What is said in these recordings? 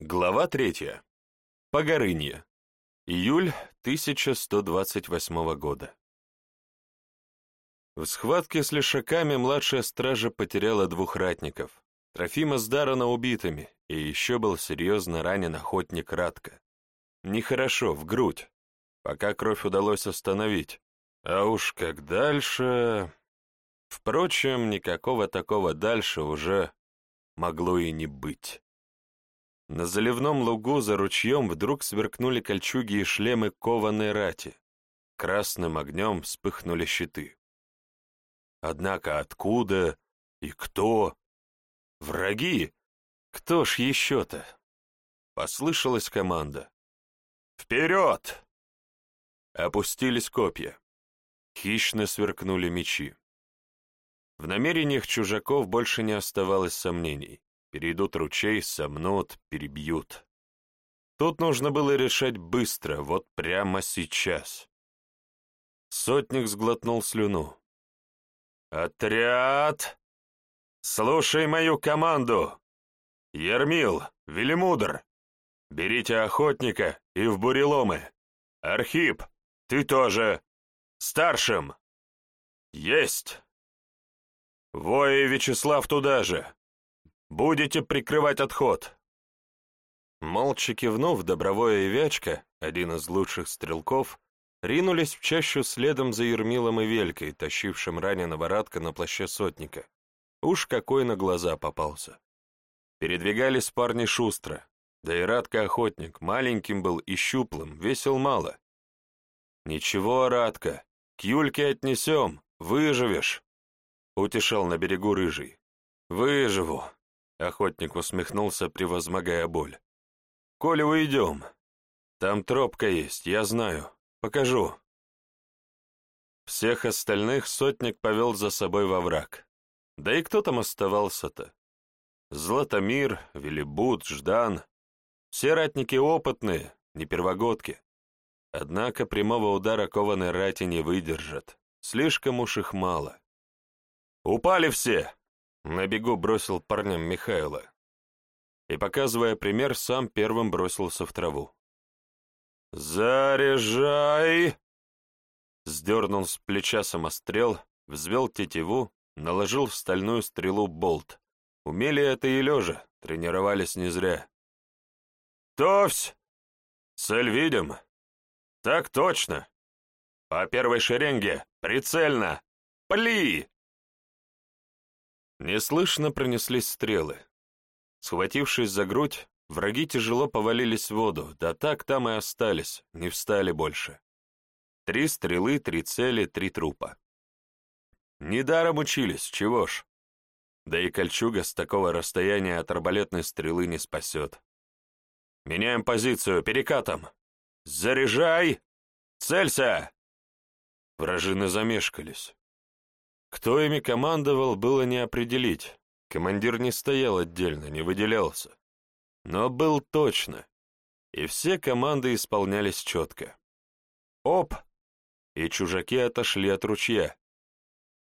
Глава третья. Погорынье. Июль 1128 года. В схватке с лишаками младшая стража потеряла двух ратников, Трофима с Дарана убитыми, и еще был серьезно ранен охотник Радко. Нехорошо, в грудь, пока кровь удалось остановить. А уж как дальше... Впрочем, никакого такого дальше уже могло и не быть. На заливном лугу за ручьем вдруг сверкнули кольчуги и шлемы кованой рати. Красным огнем вспыхнули щиты. Однако откуда и кто? Враги? Кто ж еще-то? Послышалась команда. «Вперед!» Опустились копья. Хищно сверкнули мечи. В намерениях чужаков больше не оставалось сомнений. Перейдут ручей, сомнут, перебьют. Тут нужно было решать быстро, вот прямо сейчас. Сотник сглотнул слюну. «Отряд! Слушай мою команду! Ермил, Велимудр, берите охотника и в буреломы. Архип, ты тоже. Старшим. Есть. Воя Вячеслав туда же. Будете прикрывать отход!» Молча кивнув, Добровое и Вячка, один из лучших стрелков, ринулись в чащу следом за Ермилом и Велькой, тащившим раненого Радка на плаще сотника. Уж какой на глаза попался. Передвигались парни шустро, да и Радка охотник, маленьким был и щуплым, весил мало. «Ничего, Радка, к Юльке отнесем, выживешь», — утешал на берегу рыжий. «Выживу», Охотник усмехнулся, превозмогая боль. «Коля, уйдем. Там тропка есть, я знаю. Покажу». Всех остальных сотник повел за собой во враг. Да и кто там оставался-то? Златомир, Велибут, Ждан. Все ратники опытные, не первогодки. Однако прямого удара кованой рати не выдержат. Слишком уж их мало. «Упали все!» На бегу бросил парням Михайла. И, показывая пример, сам первым бросился в траву. «Заряжай!» Сдернул с плеча самострел, взвел тетиву, наложил в стальную стрелу болт. Умели это и лежа, тренировались не зря. «Товсь! Цель видим?» «Так точно! По первой шеренге, прицельно! Пли!» Неслышно пронеслись стрелы. Схватившись за грудь, враги тяжело повалились в воду, да так там и остались, не встали больше. Три стрелы, три цели, три трупа. Недаром учились, чего ж. Да и кольчуга с такого расстояния от арбалетной стрелы не спасет. Меняем позицию, перекатом. Заряжай! Целься! Вражины замешкались. Кто ими командовал, было не определить. Командир не стоял отдельно, не выделялся. Но был точно. И все команды исполнялись четко. Оп! И чужаки отошли от ручья.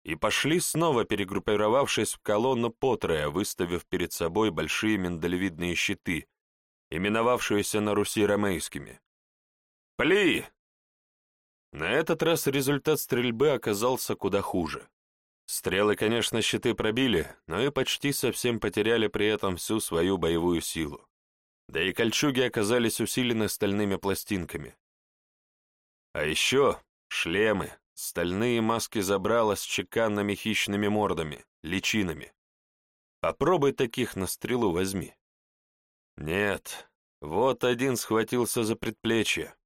И пошли снова, перегруппировавшись в колонну потрое, выставив перед собой большие миндалевидные щиты, именовавшиеся на Руси ромейскими. «Пли!» На этот раз результат стрельбы оказался куда хуже. Стрелы, конечно, щиты пробили, но и почти совсем потеряли при этом всю свою боевую силу. Да и кольчуги оказались усилены стальными пластинками. А еще шлемы, стальные маски забрала с чеканными хищными мордами, личинами. Попробуй таких на стрелу возьми. Нет, вот один схватился за предплечье.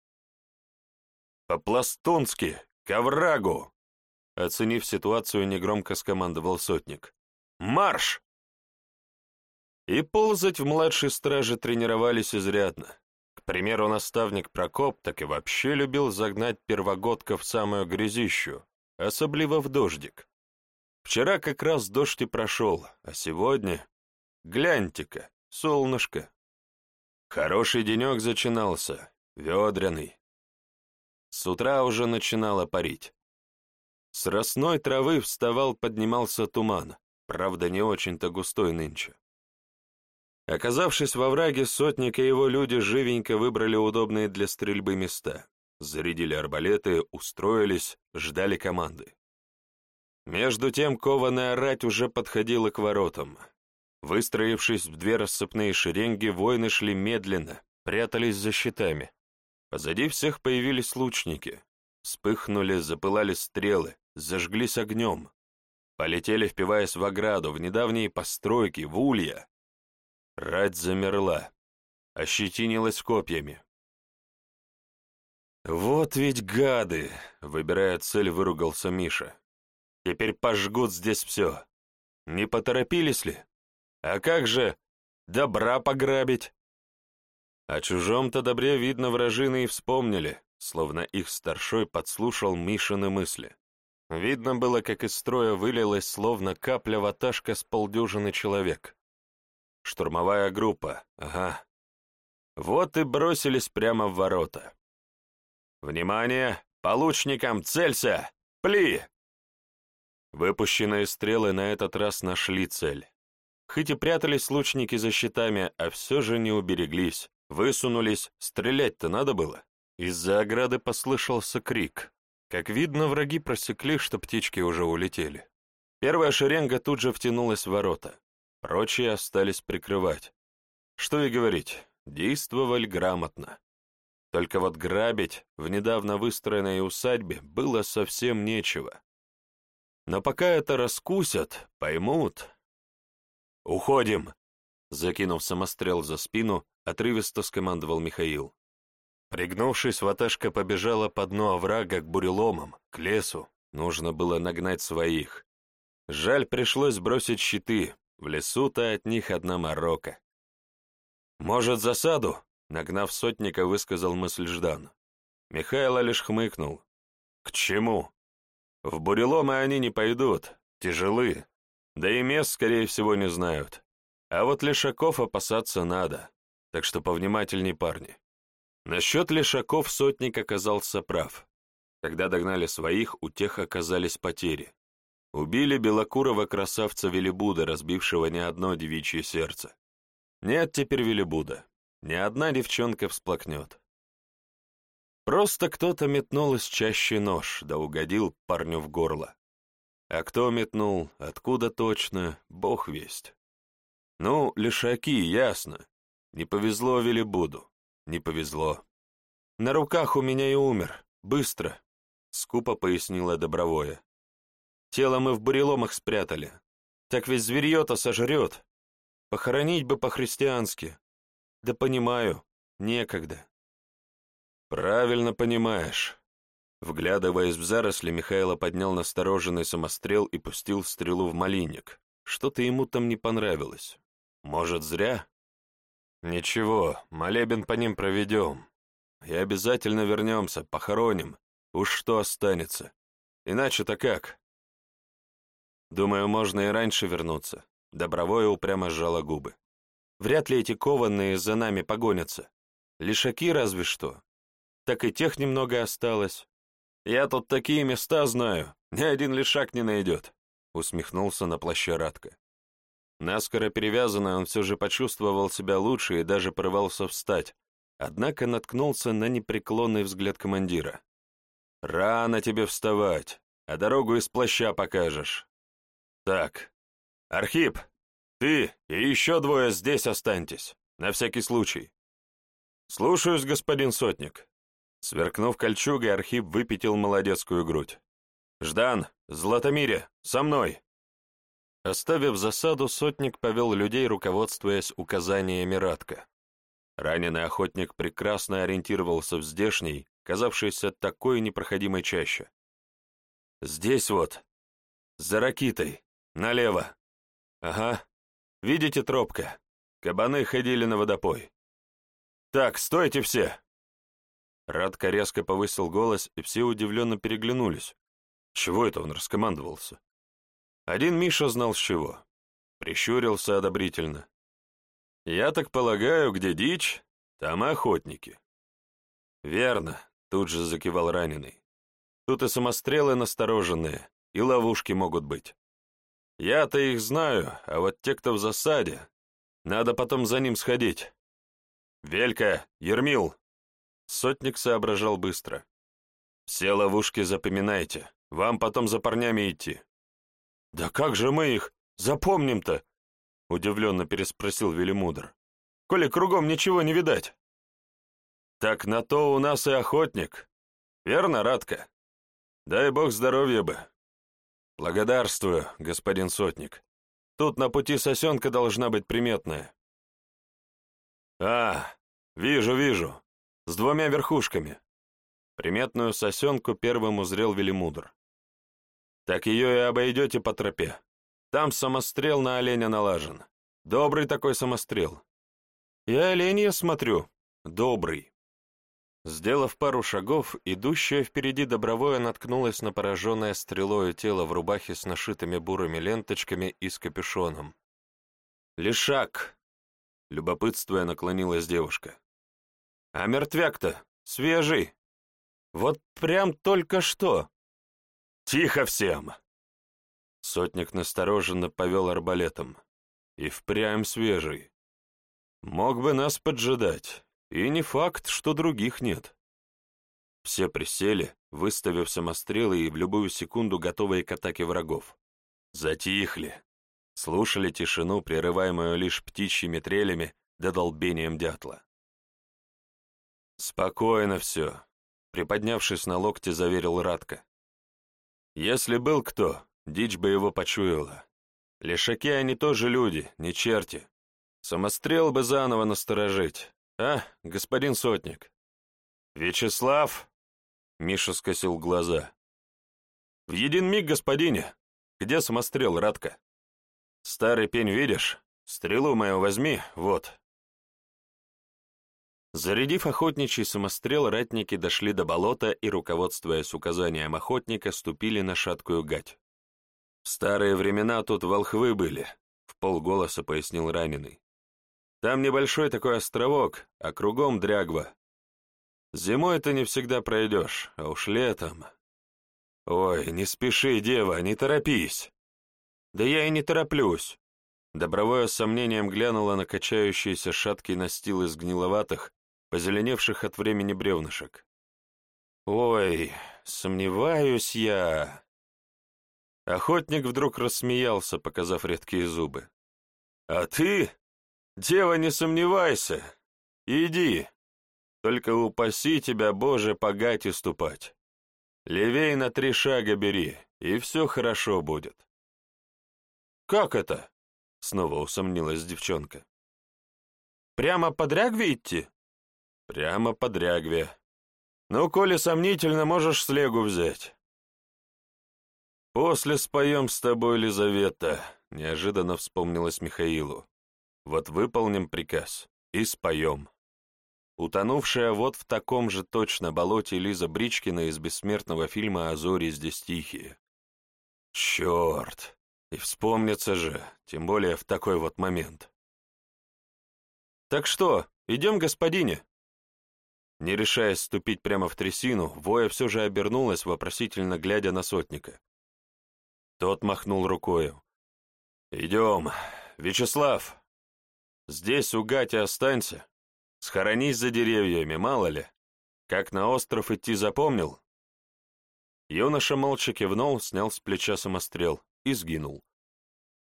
По-пластунски, к оврагу! Оценив ситуацию, негромко скомандовал сотник. «Марш!» И ползать в младшей страже тренировались изрядно. К примеру, наставник Прокоп так и вообще любил загнать первогодка в самую грязищу, особливо в дождик. Вчера как раз дождь и прошел, а сегодня... Гляньте-ка, солнышко. Хороший денек зачинался, ведряный. С утра уже начинало парить. С росной травы вставал, поднимался туман, правда, не очень-то густой нынче. Оказавшись во враге, сотник и его люди живенько выбрали удобные для стрельбы места, зарядили арбалеты, устроились, ждали команды. Между тем кованая рать уже подходила к воротам. Выстроившись в две рассыпные шеренги, воины шли медленно, прятались за щитами. Позади всех появились лучники. Вспыхнули, запылали стрелы, зажглись огнем. Полетели, впиваясь в ограду, в недавние постройки, в улья. Рать замерла, ощетинилась копьями. «Вот ведь гады!» — выбирая цель, выругался Миша. «Теперь пожгут здесь все. Не поторопились ли? А как же добра пограбить?» О чужом-то добре, видно, вражины и вспомнили, словно их старшой подслушал Мишины мысли. Видно было, как из строя вылилась, словно капля ваташка с полдюжины человек. Штурмовая группа, ага. Вот и бросились прямо в ворота. «Внимание! Получникам целься! Пли!» Выпущенные стрелы на этот раз нашли цель. Хоть и прятались лучники за щитами, а все же не убереглись, высунулись, стрелять-то надо было. Из-за ограды послышался крик. Как видно, враги просекли, что птички уже улетели. Первая шеренга тут же втянулась в ворота. Прочие остались прикрывать. Что и говорить, действовали грамотно. Только вот грабить в недавно выстроенной усадьбе было совсем нечего. Но пока это раскусят, поймут. «Уходим!» Закинув самострел за спину, отрывисто скомандовал Михаил. Пригнувшись, ваташка побежала по дну оврага к буреломам, к лесу. Нужно было нагнать своих. Жаль, пришлось бросить щиты, в лесу-то от них одна морока. «Может, засаду?» — нагнав сотника, высказал мысль Ждан. Михайло лишь хмыкнул. «К чему? В буреломы они не пойдут, тяжелы, да и мест, скорее всего, не знают. А вот лишаков опасаться надо, так что повнимательней, парни». Насчет лишаков сотник оказался прав. Когда догнали своих, у тех оказались потери. Убили белокурого красавца Велибуда, разбившего не одно девичье сердце. Нет теперь Велибуда. Ни одна девчонка всплакнет. Просто кто-то метнул из чаще нож, да угодил парню в горло. А кто метнул, откуда точно, бог весть. Ну, лишаки, ясно. Не повезло Велибуду, не повезло. На руках у меня и умер, быстро, — скупо пояснила Добровое. Тело мы в буреломах спрятали. Так ведь зверье-то сожрет. Похоронить бы по-христиански. Да понимаю, некогда. Правильно понимаешь. Вглядываясь в заросли, Михайло поднял настороженный самострел и пустил стрелу в малинник. Что-то ему там не понравилось. Может, зря? Ничего, молебен по ним проведем. И обязательно вернемся, похороним. Уж что останется. Иначе-то как? Думаю, можно и раньше вернуться. Добровое упрямо сжала губы. Вряд ли эти кованные за нами погонятся. Лишаки разве что. Так и тех немного осталось. Я тут такие места знаю, ни один лишак не найдет, усмехнулся на плаще Радко. Наскоро перевязанный, он все же почувствовал себя лучше и даже порывался встать, однако наткнулся на непреклонный взгляд командира. «Рано тебе вставать, а дорогу из плаща покажешь. Так, Архип, ты и еще двое здесь останьтесь, на всякий случай. Слушаюсь, господин сотник. Сверкнув кольчугой, Архип выпятил молодецкую грудь. «Ждан, Златомире, со мной!» Оставив засаду, сотник повел людей, руководствуясь указаниями Радка. Раненый охотник прекрасно ориентировался в здешней, казавшейся такой непроходимой чаще. «Здесь вот, за ракитой, Налево. Ага. Видите тропка? Кабаны ходили на водопой. Так, стойте все. Радко резко повысил голос, и все удивленно переглянулись. Чего это он раскомандовался? Один Миша знал с чего. Прищурился одобрительно. Я так полагаю, где дичь, там и охотники. Верно, тут же закивал раненый. Тут и самострелы настороженные, и ловушки могут быть. Я-то их знаю, а вот те, кто в засаде, Надо потом за ним сходить. Велька, Ермил!» Сотник соображал быстро. «Все ловушки запоминайте. Вам потом за парнями идти». «Да как же мы их запомним-то?» Удивленно переспросил Велимудр. «Коли кругом ничего не видать». «Так на то у нас и охотник. Верно, Радка? Дай бог здоровья бы». «Благодарствую, господин сотник. Тут на пути сосенка должна быть приметная». «А, вижу, вижу. С двумя верхушками». Приметную сосенку первым узрел Велимудр. «Так ее и обойдете по тропе. Там самострел на оленя налажен. Добрый такой самострел. Я оленя смотрю. Добрый». Сделав пару шагов, идущая впереди добровое наткнулась на пораженное стрелою тело в рубахе с нашитыми бурыми ленточками и с капюшоном. «Лишак!» — любопытствуя наклонилась девушка. «А мертвяк-то свежий! Вот прям только что!» «Тихо всем!» Сотник настороженно повел арбалетом. «И впрямь свежий. Мог бы нас поджидать, и не факт, что других нет. Все присели, выставив самострелы и в любую секунду готовые к атаке врагов. Затихли. Слушали тишину, прерываемую лишь птичьими трелями да долбением дятла. «Спокойно все», — приподнявшись на локте, заверил Радко. «Если был кто, дичь бы его почуяла. Лешаки они тоже люди, не черти. Самострел бы заново насторожить, «А, господин сотник!» «Вячеслав!» — Миша скосил глаза. «В един миг, господине! Где самострел, Радка? Старый пень видишь? Стрелу мою возьми, вот!» Зарядив охотничий самострел, ратники дошли до болота и, руководствуясь указанием охотника, ступили на шаткую гать. «В старые времена тут волхвы были», — в полголоса пояснил раненый. Там небольшой такой островок, а кругом дрягва. Зимой ты не всегда пройдешь, а уж летом... Ой, не спеши, дева, не торопись. Да я и не тороплюсь. Добровое с сомнением глянула на качающиеся шаткий настил из гниловатых, позеленевших от времени бревнышек. «Ой, сомневаюсь я...» Охотник вдруг рассмеялся, показав редкие зубы. «А ты...» Дева, не сомневайся. Иди. Только упаси тебя, Боже, по гате ступать. Левей на три шага бери, и все хорошо будет. Как это? Снова усомнилась девчонка. Прямо по дрягве идти? Прямо по дрягве. Ну, коли сомнительно, можешь слегу взять. После споем с тобой, Лизавета, неожиданно вспомнилась Михаилу. Вот выполним приказ и споем. Утонувшая вот в таком же точно болоте Лиза Бричкина из бессмертного фильма «А зори здесь тихие». Черт! И вспомнится же, тем более в такой вот момент. «Так что, идем, господине?» Не решаясь ступить прямо в трясину, Воя все же обернулась, вопросительно глядя на сотника. Тот махнул рукою. «Идем. Вячеслав, Здесь у Гати останься. Схоронись за деревьями, мало ли. Как на остров идти запомнил?» Юноша молча кивнул, снял с плеча самострел и сгинул.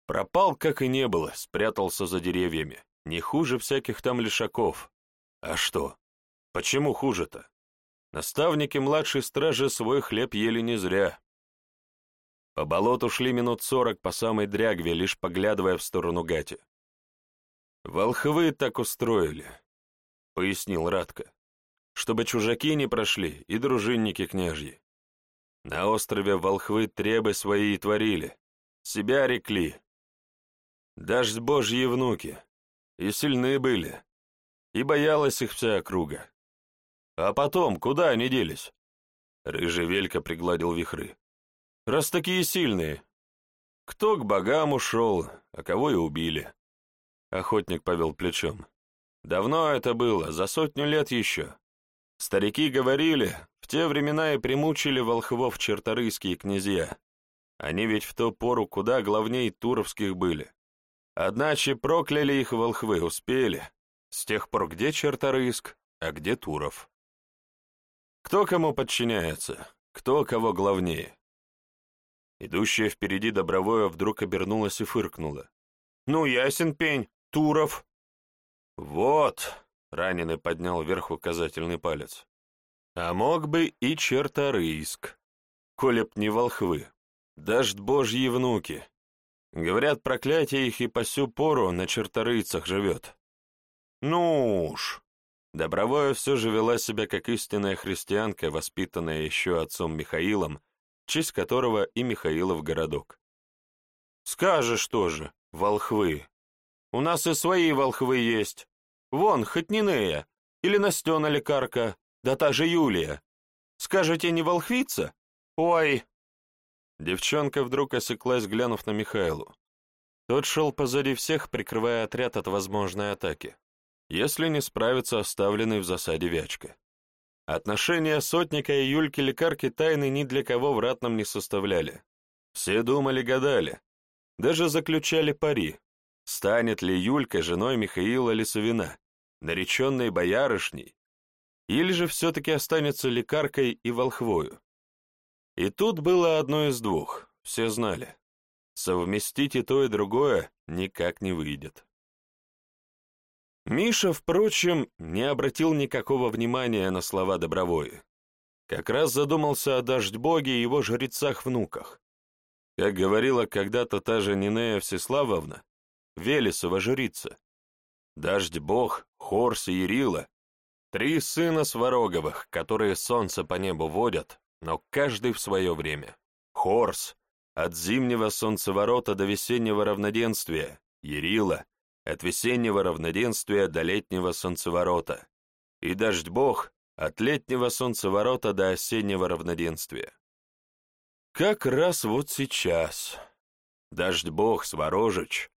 Пропал, как и не было, спрятался за деревьями. Не хуже всяких там лишаков. А что? Почему хуже-то? Наставники младшей стражи свой хлеб ели не зря. По болоту шли минут сорок по самой дрягве, лишь поглядывая в сторону Гати. «Волхвы так устроили», — пояснил Радко, «чтобы чужаки не прошли и дружинники княжьи. На острове волхвы требы свои творили, себя рекли. Даже божьи внуки, и сильны были, и боялась их вся округа. А потом, куда они делись?» Рыжий Велька пригладил вихры. «Раз такие сильные, кто к богам ушел, а кого и убили?» Охотник повел плечом. Давно это было, за сотню лет еще. Старики говорили, в те времена и примучили волхвов черторыйские князья. Они ведь в ту пору куда главней туровских были. Одначе прокляли их волхвы, успели. С тех пор где Черторыск, а где Туров? Кто кому подчиняется, кто кого главнее? Идущая впереди Добровое вдруг обернулась и фыркнула. «Ну, ясен пень, Туров!» «Вот!» — раненый поднял вверх указательный палец. «А мог бы и Черторыск, коли б не волхвы, дождь божьи внуки. Говорят, проклятие их и по сю пору на черторыйцах живет. Ну уж!» Добровое все же вела себя как истинная христианка, воспитанная еще отцом Михаилом, честь которого и Михаилов городок. «Скажешь тоже, волхвы. У нас и свои волхвы есть. Вон, хоть Нинея, или Настена лекарка, да та же Юлия. Скажете, не волхвица? Ой!» Девчонка вдруг осеклась, глянув на Михаилу. Тот шел позади всех, прикрывая отряд от возможной атаки, если не справится оставленный в засаде Вячка. Отношения сотника и Юльки-лекарки тайны ни для кого в ратном не составляли. Все думали-гадали, даже заключали пари, станет ли Юлька женой Михаила Лисовина, нареченной боярышней, или же все-таки останется лекаркой и волхвою. И тут было одно из двух, все знали. Совместить и то, и другое никак не выйдет. Миша, впрочем, не обратил никакого внимания на слова Добровои. Как раз задумался о дождь-боге и его жрецах-внуках. Как говорила когда-то та же Нинея Всеславовна, Велесова жрица. Дождь-бог, Хорс и Ярила — три сына Свароговых, которые солнце по небу водят, но каждый в свое время. Хорс — от зимнего солнцеворота до весеннего равноденствия, Ярила — от весеннего равноденствия до летнего солнцеворота, и дождь-бог от летнего солнцеворота до осеннего равноденствия. Как раз вот сейчас. Дождь-бог, Сворожич,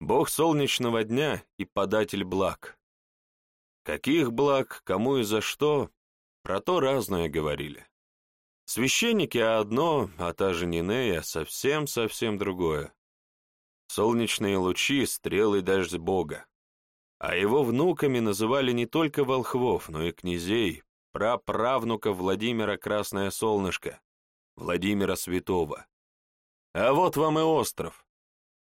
бог солнечного дня и податель благ. Каких благ, кому и за что, про то разное говорили. Священники одно, а та же Нинея совсем-совсем другое солнечные лучи, стрелы дождь Бога. А его внуками называли не только волхвов, но и князей, праправнука Владимира Красное Солнышко, Владимира Святого. А вот вам и остров.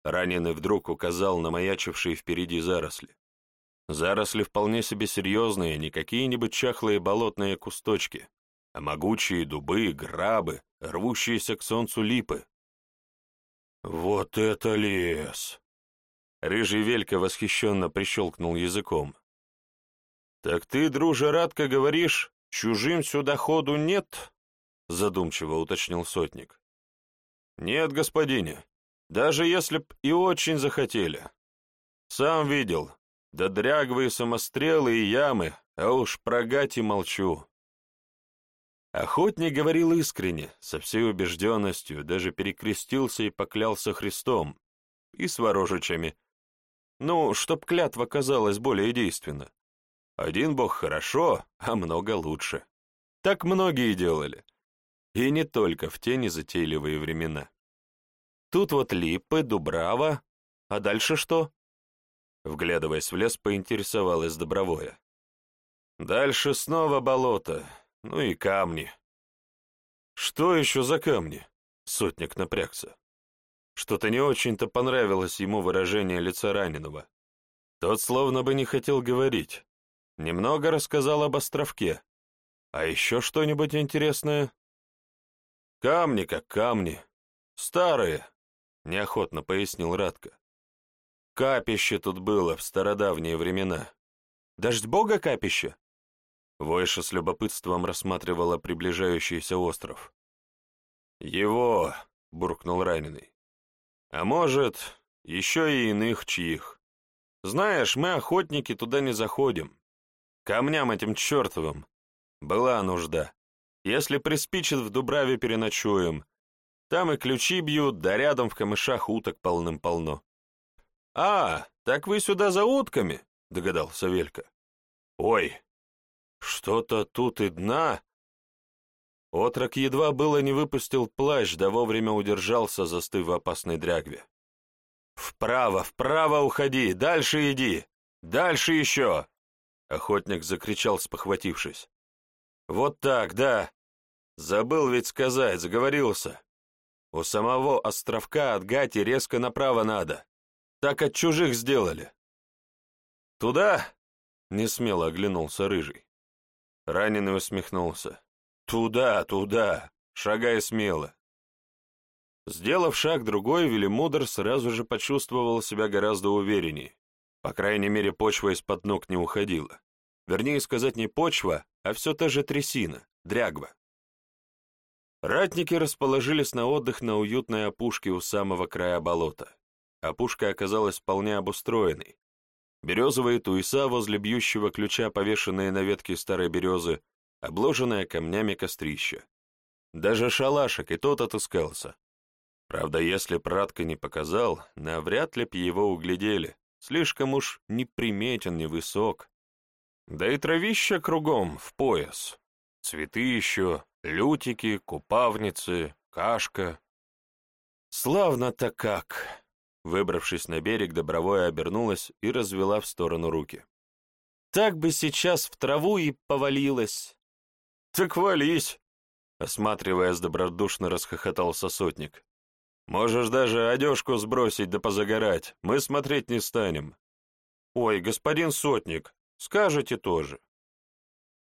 Раненый вдруг указал на маячившие впереди заросли. Заросли вполне себе серьезные, не какие-нибудь чахлые болотные кусточки, а могучие дубы, грабы, рвущиеся к солнцу липы, «Вот это лес!» Рыжий Велька восхищенно прищелкнул языком. «Так ты, друже Радко, говоришь, чужим сюда ходу нет?» Задумчиво уточнил сотник. «Нет, господине, даже если б и очень захотели. Сам видел, да дряговые самострелы и ямы, а уж про гати молчу. Охотник говорил искренне, со всей убежденностью, даже перекрестился и поклялся Христом и с ворожичами. Ну, чтоб клятва казалась более действенна. Один бог хорошо, а много лучше. Так многие делали. И не только в те незатейливые времена. Тут вот липы, дубрава, а дальше что? Вглядываясь в лес, поинтересовалась Добровое. Дальше снова болото, ну и камни. Что еще за камни? Сотник напрягся. Что-то не очень-то понравилось ему выражение лица раненого. Тот словно бы не хотел говорить. Немного рассказал об островке. А еще что-нибудь интересное? Камни как камни. Старые, неохотно пояснил Радко. Капище тут было в стародавние времена. Дождь бога капище? Войша с любопытством рассматривала приближающийся остров. «Его!» — буркнул раненый. «А может, еще и иных чьих. Знаешь, мы, охотники, туда не заходим. Камням этим чертовым. Была нужда. Если приспичит, в Дубраве переночуем. Там и ключи бьют, да рядом в камышах уток полным-полно». «А, так вы сюда за утками?» — догадался Велька. «Ой, что-то тут и дна. Отрок едва было не выпустил плащ, да вовремя удержался, застыв в опасной дрягве. «Вправо, вправо уходи, дальше иди, дальше еще!» Охотник закричал, спохватившись. «Вот так, да. Забыл ведь сказать, заговорился. У самого островка от Гати резко направо надо. Так от чужих сделали». «Туда?» — несмело оглянулся Рыжий. Раненый усмехнулся. «Туда, туда! Шагай смело!» Сделав шаг другой, Велимудр сразу же почувствовал себя гораздо увереннее. По крайней мере, почва из-под ног не уходила. Вернее сказать, не почва, а все та же трясина, дрягва. Ратники расположились на отдых на уютной опушке у самого края болота. Опушка оказалась вполне обустроенной. Березовые туеса возле бьющего ключа, повешенные на ветке старой березы, обложенное камнями кострища. Даже шалашик и тот отыскался. Правда, если Пратка не показал, навряд ли б его углядели, слишком уж неприметен, невысок. Да и травища кругом, в пояс. Цветы еще, лютики, купавницы, кашка. Славно-то как! Выбравшись на берег, Добровое обернулась и развела в сторону руки. «Так бы сейчас в траву и повалилась!» «Так вались!» Осматриваясь, добродушно расхохотался сотник. «Можешь даже одежку сбросить да позагорать, мы смотреть не станем». «Ой, господин сотник, скажете тоже».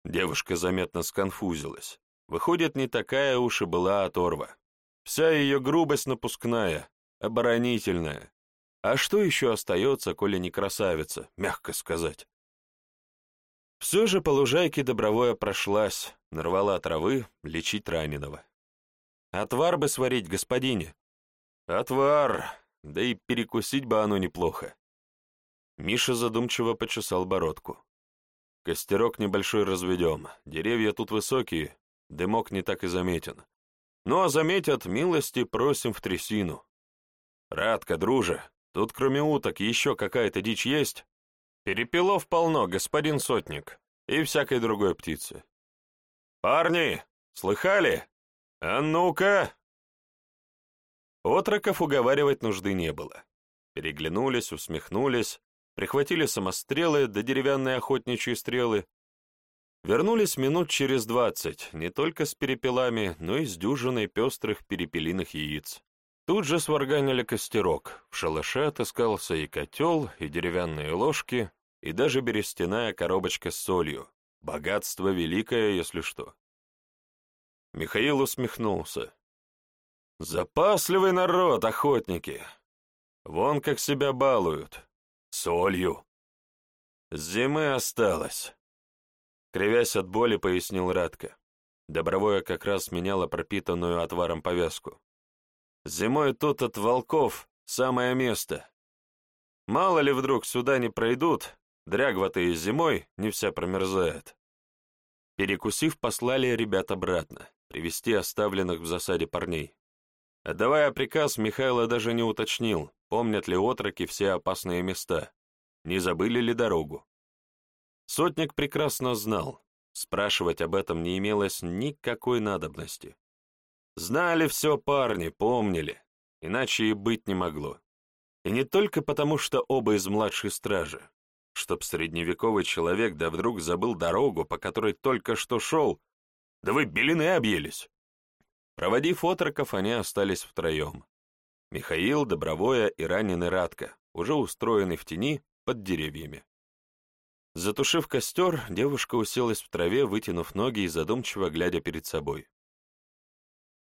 Девушка заметно сконфузилась. Выходит, не такая уж и была оторва. Вся ее грубость напускная, оборонительная. А что еще остается, коли не красавица, мягко сказать? Все же по лужайке добровое прошлась, нарвала травы, лечить раненого. Отвар бы сварить, господине. Отвар, да и перекусить бы оно неплохо. Миша задумчиво почесал бородку. Костерок небольшой разведем, деревья тут высокие, дымок не так и заметен. Ну а заметят, милости просим в трясину. «Радка, друже, тут кроме уток еще какая-то дичь есть?» «Перепелов полно, господин сотник, и всякой другой птицы». «Парни, слыхали? А ну-ка!» Отроков уговаривать нужды не было. Переглянулись, усмехнулись, прихватили самострелы да деревянные охотничьи стрелы. Вернулись минут через двадцать, не только с перепелами, но и с дюжиной пестрых перепелиных яиц. Тут же сварганили костерок, в шалаше отыскался и котел, и деревянные ложки, и даже берестяная коробочка с солью. Богатство великое, если что. Михаил усмехнулся. «Запасливый народ, охотники! Вон как себя балуют. Солью. Зимы осталось!» Кривясь от боли, пояснил Радко. Добровое как раз меняло пропитанную отваром повязку. Зимой тут от волков самое место. Мало ли вдруг сюда не пройдут, дрягва-то зимой не вся промерзает. Перекусив, послали ребят обратно, привести оставленных в засаде парней. Отдавая приказ, Михайло даже не уточнил, помнят ли отроки все опасные места, не забыли ли дорогу. Сотник прекрасно знал, спрашивать об этом не имелось никакой надобности. Знали все парни, помнили, иначе и быть не могло. И не только потому, что оба из младшей стражи. Чтоб средневековый человек да вдруг забыл дорогу, по которой только что шел. Да вы белины объелись. Проводив отроков, они остались втроем. Михаил, Добровое и раненый Радко, уже устроенный в тени под деревьями. Затушив костер, девушка уселась в траве, вытянув ноги и задумчиво глядя перед собой.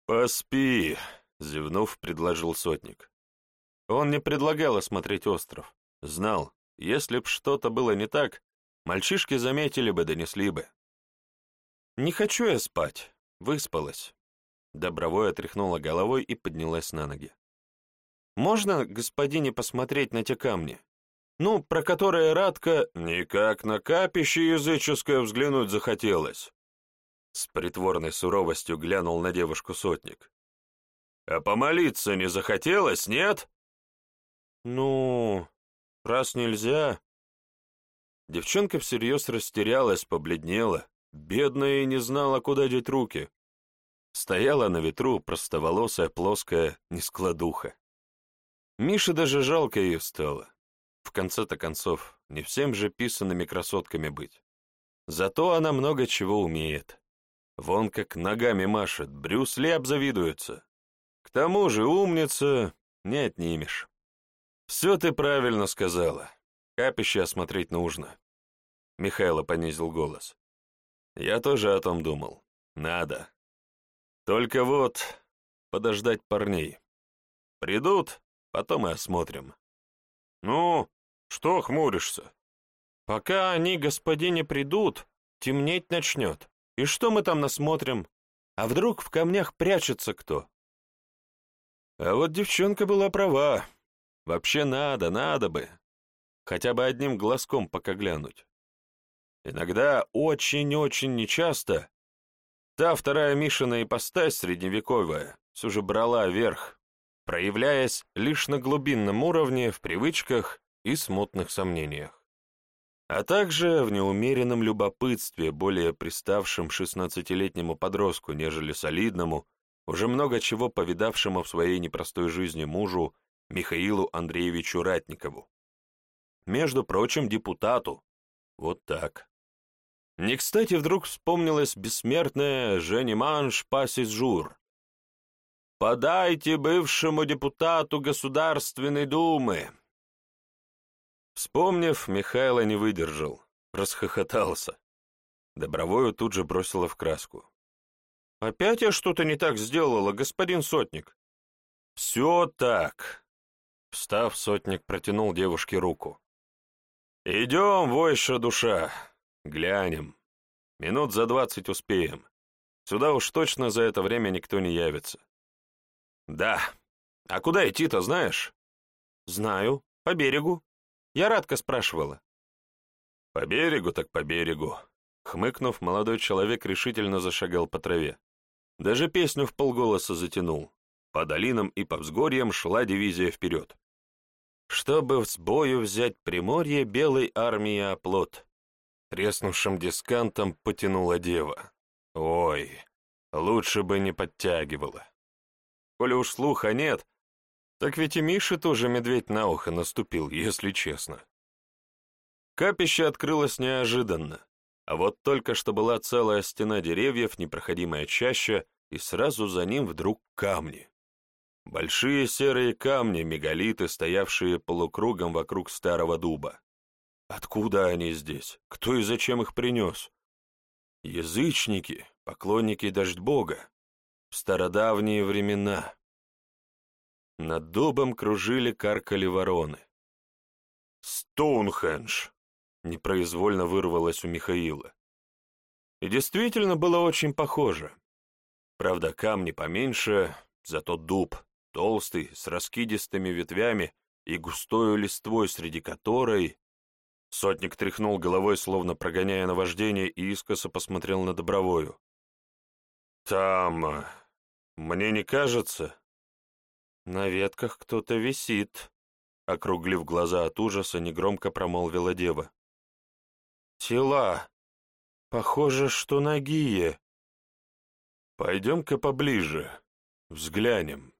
«Поспи», — зевнув, предложил сотник. Он не предлагал осмотреть остров. Знал, если б что-то было не так, мальчишки заметили бы, донесли бы. «Не хочу я спать», — выспалась. Добровой отряхнула головой и поднялась на ноги. «Можно, господине, посмотреть на те камни? Ну, про которые Радка никак на капище языческое взглянуть захотелось. С притворной суровостью глянул на девушку сотник. «А помолиться не захотелось, нет?» «Ну, раз нельзя...» Девчонка всерьез растерялась, побледнела, бедная и не знала, куда деть руки. Стояла на ветру простоволосая, плоская, нескладуха. Мише даже жалко ее стало. В конце-то концов, не всем же писанными красотками быть. Зато она много чего умеет. Вон как ногами машет, Брюс Ли обзавидуется. К тому же умница не отнимешь. Все ты правильно сказала. Капище осмотреть нужно. Михайло понизил голос. Я тоже о том думал. Надо. Только вот подождать парней. Придут, потом и осмотрим. Ну, что хмуришься? Пока они, господине, придут, темнеть начнет. И что мы там насмотрим? А вдруг в камнях прячется кто? А вот девчонка была права. Вообще надо, надо бы. Хотя бы одним глазком пока глянуть. Иногда, очень-очень нечасто, та вторая Мишина ипостась средневековая все же брала верх, проявляясь лишь на глубинном уровне в привычках и смутных сомнениях, а также в неумеренном любопытстве, более приставшем шестнадцатилетнему подростку, нежели солидному, уже много чего повидавшему в своей непростой жизни мужу Михаилу Андреевичу Ратникову. Между прочим, депутату. Вот так. Не кстати вдруг вспомнилась бессмертная Жени Манш Пасис Жур. «Подайте бывшему депутату Государственной Думы!» Вспомнив, Михайло не выдержал, расхохотался. Добровою тут же бросила в краску. «Опять я что-то не так сделала, господин Сотник?» «Все так!» Встав, Сотник протянул девушке руку. «Идем, войша душа, глянем. Минут за двадцать успеем. Сюда уж точно за это время никто не явится. «Да. А куда идти-то, знаешь?» «Знаю. По берегу. Я Радка спрашивала». «По берегу так по берегу». Хмыкнув, молодой человек решительно зашагал по траве. Даже песню в полголоса затянул. По долинам и по взгорьям шла дивизия вперед. Чтобы с бою взять Приморье белой армии оплот. Треснувшим дискантом потянула дева. Ой, лучше бы не подтягивала. Коли уж слуха нет, так ведь и Мише тоже медведь на ухо наступил, если честно. Капище открылось неожиданно, а вот только что была целая стена деревьев, непроходимая чаща, и сразу за ним вдруг камни. Большие серые камни, мегалиты, стоявшие полукругом вокруг старого дуба. Откуда они здесь? Кто и зачем их принес? Язычники, поклонники дождь бога в стародавние времена. Над дубом кружили, каркали вороны. «Стоунхендж!» — непроизвольно вырвалось у Михаила. И действительно было очень похоже. Правда, камни поменьше, зато дуб, толстый, с раскидистыми ветвями и густою листвой, среди которой... Сотник тряхнул головой, словно прогоняя наваждение, и искоса посмотрел на Добровою. «Там мне не кажется?» «На ветках кто-то висит», — округлив глаза от ужаса, негромко промолвила дева. «Тела. Похоже, что нагие». «Пойдем-ка поближе, взглянем».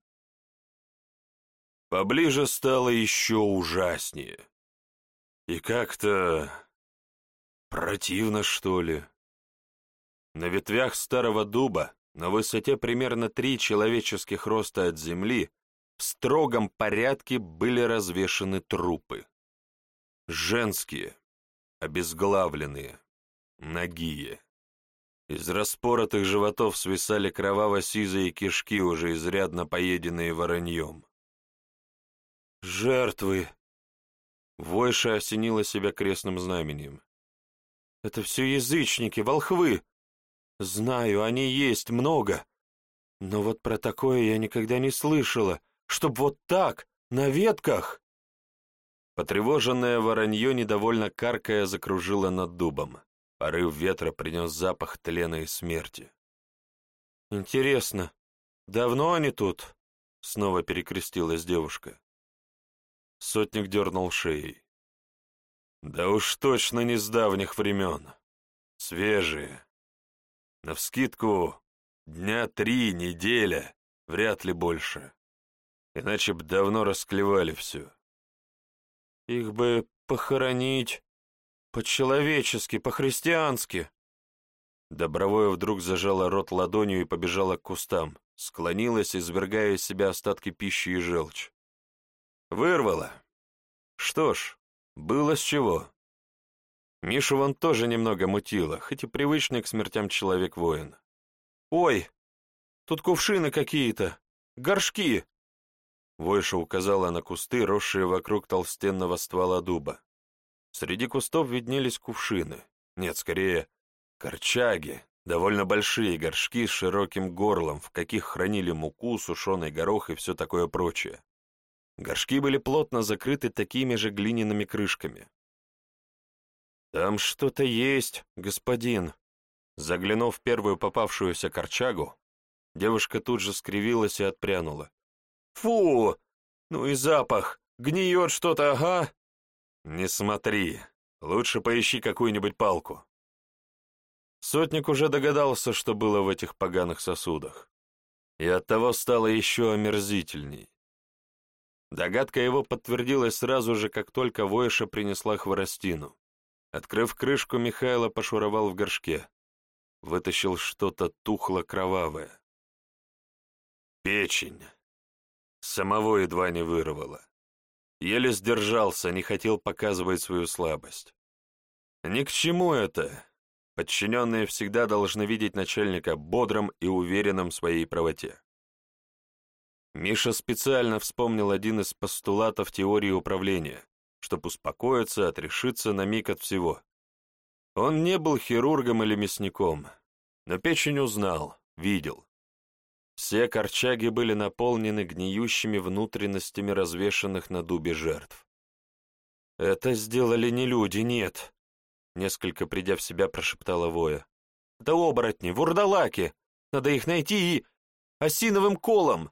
Поближе стало еще ужаснее. И как-то противно, что ли. На ветвях старого дуба на высоте примерно три человеческих роста от земли, в строгом порядке были развешаны трупы. Женские, обезглавленные, нагие. Из распоротых животов свисали кроваво-сизые кишки, уже изрядно поеденные вороньем. «Жертвы!» Войша осенила себя крестным знаменем. «Это все язычники, волхвы! Знаю, они есть много. Но вот про такое я никогда не слышала, чтоб вот так, на ветках. Потревоженное воронье, недовольно каркая, закружило над дубом. Порыв ветра принес запах тлена и смерти. «Интересно, давно они тут?» — снова перекрестилась девушка. Сотник дернул шеей. «Да уж точно не с давних времен. Свежие. Навскидку, дня три, неделя, вряд ли больше. Иначе б давно расклевали всю. Их бы похоронить по-человечески, по-христиански. Добровое вдруг зажала рот ладонью и побежала к кустам, склонилась, извергая из себя остатки пищи и желчь. Вырвала. Что ж, было с чего. Мишу вон тоже немного мутило, хоть и привычный к смертям человек-воин. «Ой, тут кувшины какие-то, горшки!» Войша указала на кусты, росшие вокруг толстенного ствола дуба. Среди кустов виднелись кувшины. Нет, скорее, корчаги, довольно большие горшки с широким горлом, в каких хранили муку, сушеный горох и все такое прочее. Горшки были плотно закрыты такими же глиняными крышками. «Там что-то есть, господин». Заглянув в первую попавшуюся корчагу, девушка тут же скривилась и отпрянула. «Фу! Ну и запах! Гниет что-то, ага!» «Не смотри. Лучше поищи какую-нибудь палку». Сотник уже догадался, что было в этих поганых сосудах, и оттого стало еще омерзительней. Догадка его подтвердилась сразу же, как только Войша принесла хворостину. Открыв крышку, Михайло пошуровал в горшке. Вытащил что-то тухло-кровавое. Печень. Самого едва не вырвало. Еле сдержался, не хотел показывать свою слабость. Ни к чему это. Подчиненные всегда должны видеть начальника бодрым и уверенным в своей правоте. Миша специально вспомнил один из постулатов теории управления чтобы успокоиться, отрешиться на миг от всего. Он не был хирургом или мясником, но печень узнал, видел. Все корчаги были наполнены гниющими внутренностями развешанных на дубе жертв. «Это сделали не люди, нет», — несколько придя в себя прошептала Воя. «Это оборотни, вурдалаки! Надо их найти и... осиновым колом!»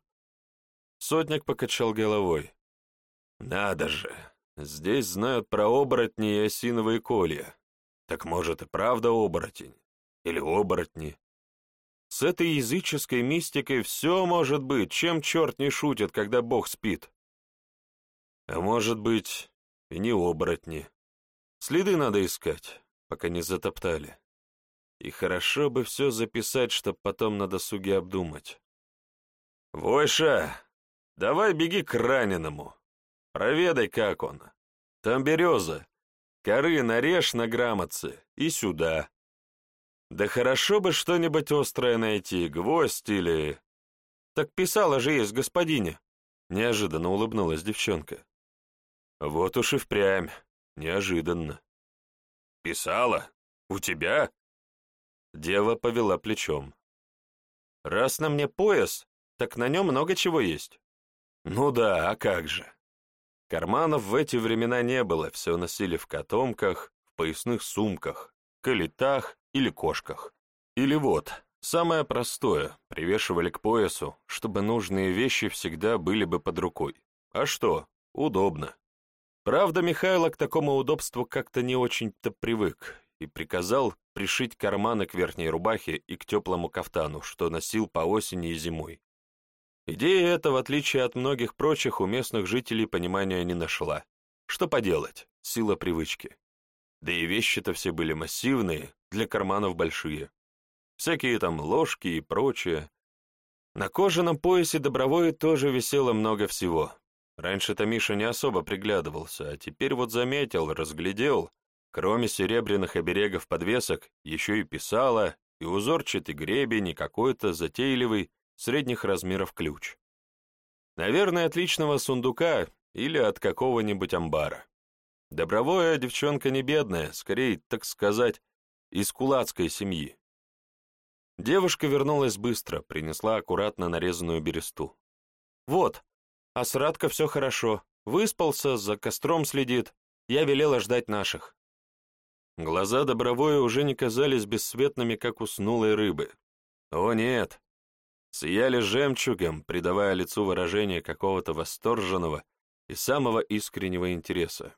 Сотник покачал головой. «Надо же! Здесь знают про оборотни и осиновые колья. Так может и правда оборотень? Или оборотни? С этой языческой мистикой все может быть, чем черт не шутит, когда бог спит. А может быть, и не оборотни. Следы надо искать, пока не затоптали. И хорошо бы все записать, чтоб потом на досуге обдумать. «Войша, давай беги к раненому!» Проведай, как он. Там береза. Коры нарежь на грамотцы и сюда. Да хорошо бы что-нибудь острое найти, гвоздь или... Так писала же есть, господине. Неожиданно улыбнулась девчонка. Вот уж и впрямь. Неожиданно. Писала? У тебя? Дева повела плечом. Раз на мне пояс, так на нем много чего есть. Ну да, а как же. Карманов в эти времена не было, все носили в котомках, в поясных сумках, калитах или кошках. Или вот, самое простое, привешивали к поясу, чтобы нужные вещи всегда были бы под рукой. А что, удобно. Правда, Михайло к такому удобству как-то не очень-то привык и приказал пришить карманы к верхней рубахе и к теплому кафтану, что носил по осени и зимой. Идея эта, в отличие от многих прочих, у местных жителей понимания не нашла. Что поделать, сила привычки. Да и вещи-то все были массивные, для карманов большие. Всякие там ложки и прочее. На кожаном поясе Добровое тоже висело много всего. Раньше-то Миша не особо приглядывался, а теперь вот заметил, разглядел, кроме серебряных оберегов подвесок, еще и писала, и узорчатый гребень, и какой-то затейливый, средних размеров ключ. Наверное, от личного сундука или от какого-нибудь амбара. Добровая девчонка не бедная, скорее, так сказать, из кулацкой семьи. Девушка вернулась быстро, принесла аккуратно нарезанную бересту. «Вот, а с Радко все хорошо. Выспался, за костром следит. Я велела ждать наших». Глаза Добровой уже не казались бесцветными, как уснулой рыбы. О нет, сияли жемчугом, придавая лицу выражение какого-то восторженного и самого искреннего интереса.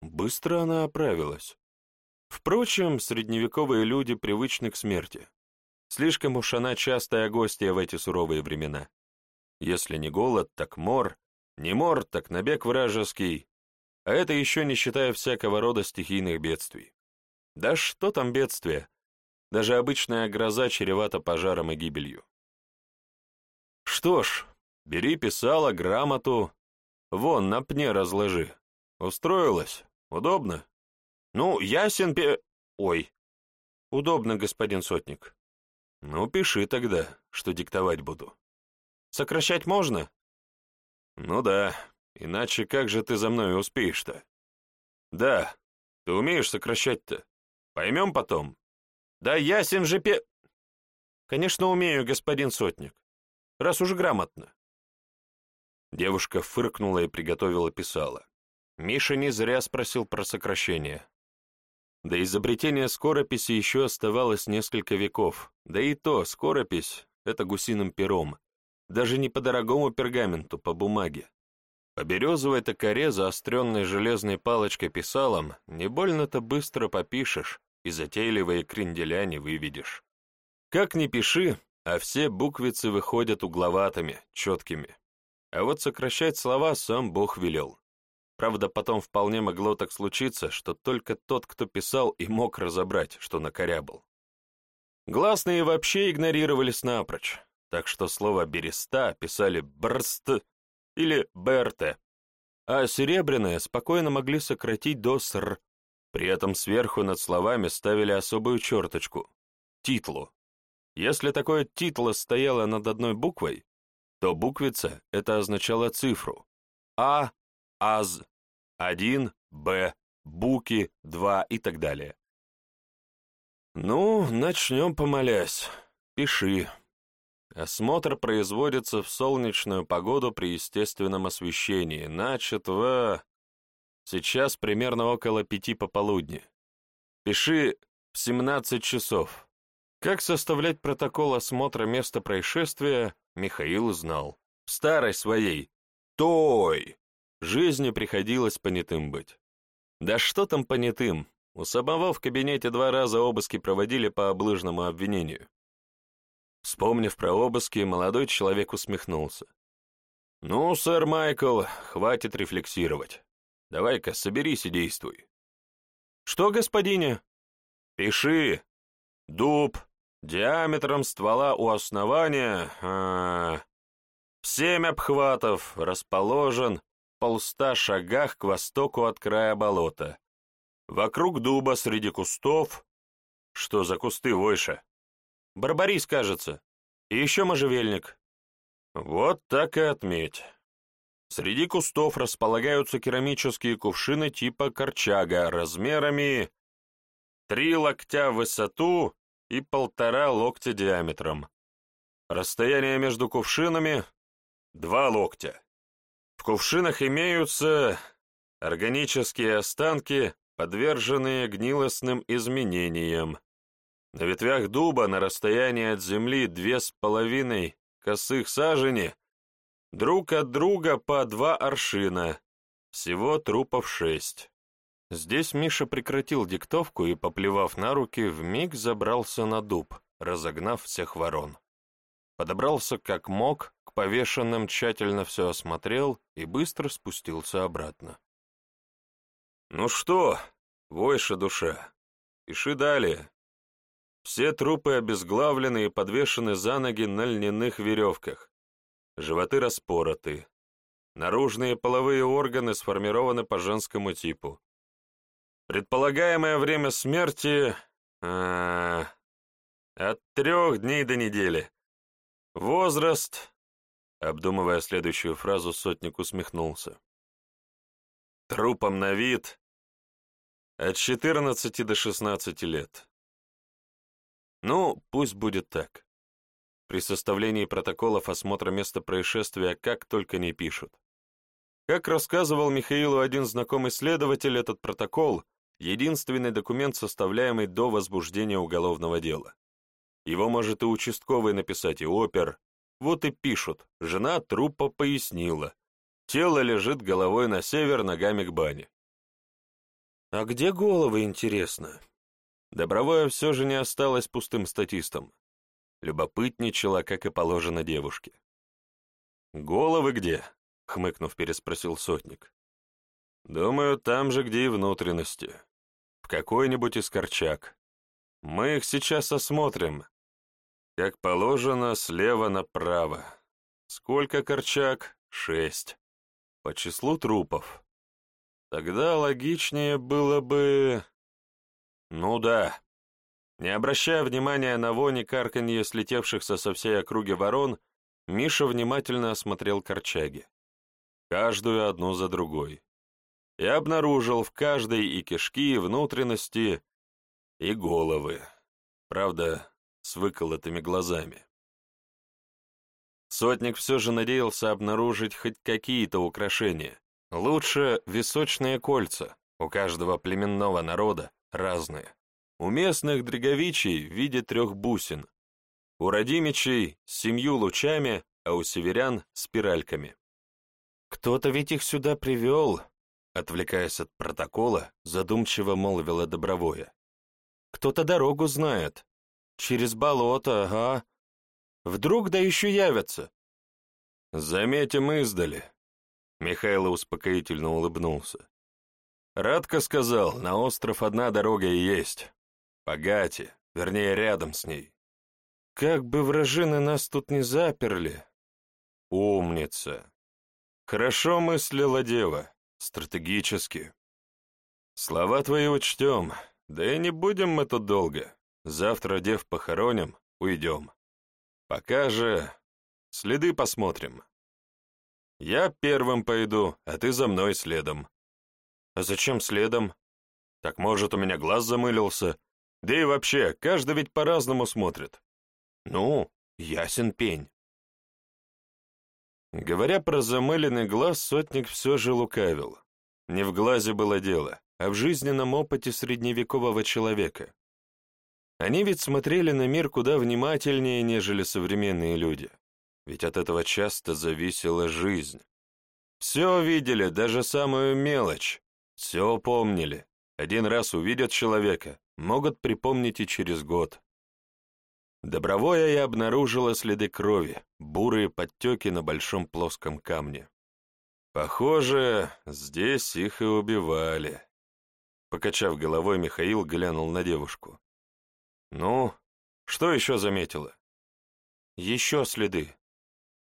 Быстро она оправилась. Впрочем, средневековые люди привычны к смерти. Слишком уж она частая гостья в эти суровые времена. Если не голод, так мор, не мор, так набег вражеский, а это еще не считая всякого рода стихийных бедствий. Да что там бедствия? Даже обычная гроза чревата пожаром и гибелью. Что ж, бери писала, грамоту, вон, на пне разложи. Устроилась? Удобно? Ну, ясен пе... Ой. Удобно, господин сотник. Ну, пиши тогда, что диктовать буду. Сокращать можно? Ну да, иначе как же ты за мной успеешь-то? Да, ты умеешь сокращать-то. Поймем потом. Да ясен же пе... Конечно, умею, господин сотник. Раз уж грамотно. Девушка фыркнула и приготовила писала. Миша не зря спросил про сокращение. До изобретения скорописи еще оставалось несколько веков, да и то скоропись — это гусиным пером, даже не по дорогому пергаменту, по бумаге. По березовой-то коре, заостренной железной палочкой писалом, не больно-то быстро попишешь и затейливые кренделя не выведешь. Как ни пиши, а все буквицы выходят угловатыми, четкими. А вот сокращать слова сам Бог велел. Правда, потом вполне могло так случиться, что только тот, кто писал, и мог разобрать, что накорябал. Гласные вообще игнорировались напрочь, так что слово «береста» писали «брст» или «берте», а серебряное спокойно могли сократить до «ср». При этом сверху над словами ставили особую черточку — титлу. Если такое титло стояло над одной буквой, то буквица это означало цифру А, АЗ, 1, Б, Буки, 2 и так далее. Ну, начнем помолясь. Пиши. Осмотр производится в солнечную погоду при естественном освещении, начат в... Сейчас примерно около пяти пополудни. Пиши в 17 часов. Как составлять протокол осмотра места происшествия, Михаил знал. В старой своей, той, жизни приходилось понятым быть. Да что там понятым? У самого в кабинете два раза обыски проводили по облыжному обвинению. Вспомнив про обыски, молодой человек усмехнулся. «Ну, сэр Майкл, хватит рефлексировать. Давай-ка соберись и действуй». «Что, господине?» «Пиши. Дуб. Диаметром ствола у основания... А, семь обхватов. Расположен полста шагах к востоку от края болота. Вокруг дуба среди кустов... Что за кусты, Войша?» Барбарис, кажется. И еще можжевельник. Вот так и отметь. Среди кустов располагаются керамические кувшины типа корчага размерами три локтя в высоту и полтора локтя диаметром. Расстояние между кувшинами — два локтя. В кувшинах имеются органические останки, подверженные гнилостным изменениям, на ветвях дуба на расстоянии от земли две с половиной косых сажени, друг от друга по два аршина, всего трупов шесть. Здесь Миша прекратил диктовку и, поплевав на руки, вмиг забрался на дуб, разогнав всех ворон. Подобрался как мог, повешенным тщательно все осмотрел и быстро спустился обратно. «Ну что, войша душа, пиши далее», все трупы обезглавлены и подвешены за ноги на льняных веревках. Животы распороты. Наружные половые органы сформированы по женскому типу. Предполагаемое время смерти... А, от трех дней до недели. Возраст... Обдумывая следующую фразу, сотник усмехнулся. Трупом на вид от 14 до 16 лет. Ну, пусть будет так. При составлении протоколов осмотра места происшествия как только не пишут. Как рассказывал Михаилу один знакомый следователь, этот протокол — единственный документ, составляемый до возбуждения уголовного дела. Его может и участковый написать, и опер. Вот и пишут, жена трупа пояснила. Тело лежит головой на север, ногами к бане. А где головы, интересно? Добровое все же не осталось пустым статистом. Любопытничала, как и положено девушке. «Головы где?» — хмыкнув, переспросил сотник. «Думаю, там же, где и внутренности. В какой-нибудь из корчак. Мы их сейчас осмотрим. Как положено, слева направо. Сколько корчак? Шесть. По числу трупов. Тогда логичнее было бы... Ну да. Не обращая внимания на вони карканье слетевшихся со всей округи ворон, Миша внимательно осмотрел корчаги. Каждую одну за другой. И обнаружил в каждой и кишки, и внутренности, и головы. Правда, с выколотыми глазами. Сотник все же надеялся обнаружить хоть какие-то украшения. Лучше височные кольца, у каждого племенного народа разные. У местных дреговичей в виде трех бусин, у родимичей с семью лучами, а у северян — спиральками. «Кто-то ведь их сюда привел», — отвлекаясь от протокола, задумчиво молвила Добровое. «Кто-то дорогу знает. Через болото, ага. Вдруг да еще явятся». «Заметим издали», — Михайло успокоительно улыбнулся. Радко сказал, на остров одна дорога и есть. По Гате, вернее, рядом с ней. Как бы вражины нас тут не заперли. Умница. Хорошо мыслила дева, стратегически. Слова твои учтем, да и не будем мы тут долго. Завтра дев похороним, уйдем. Пока же следы посмотрим. Я первым пойду, а ты за мной следом. А зачем следом? Так может, у меня глаз замылился? Да и вообще, каждый ведь по-разному смотрит. Ну, ясен пень. Говоря про замыленный глаз, сотник все же лукавил. Не в глазе было дело, а в жизненном опыте средневекового человека. Они ведь смотрели на мир куда внимательнее, нежели современные люди. Ведь от этого часто зависела жизнь. Все видели, даже самую мелочь. Все помнили. Один раз увидят человека, могут припомнить и через год. Добровое я обнаружила следы крови, бурые подтеки на большом плоском камне. Похоже, здесь их и убивали. Покачав головой, Михаил глянул на девушку. «Ну, что еще заметила?» «Еще следы.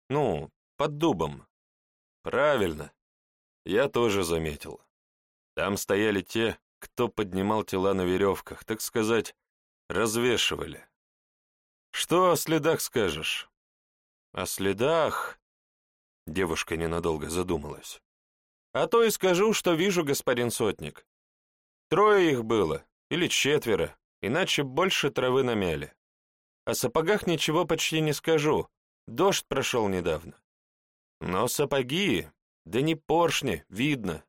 Ну, под дубом». «Правильно. Я тоже заметил. Там стояли те, кто поднимал тела на веревках, так сказать, развешивали. Что о следах скажешь? О следах? Девушка ненадолго задумалась. А то и скажу, что вижу, господин сотник. Трое их было, или четверо, иначе больше травы намяли. О сапогах ничего почти не скажу, дождь прошел недавно. Но сапоги, да не поршни, видно.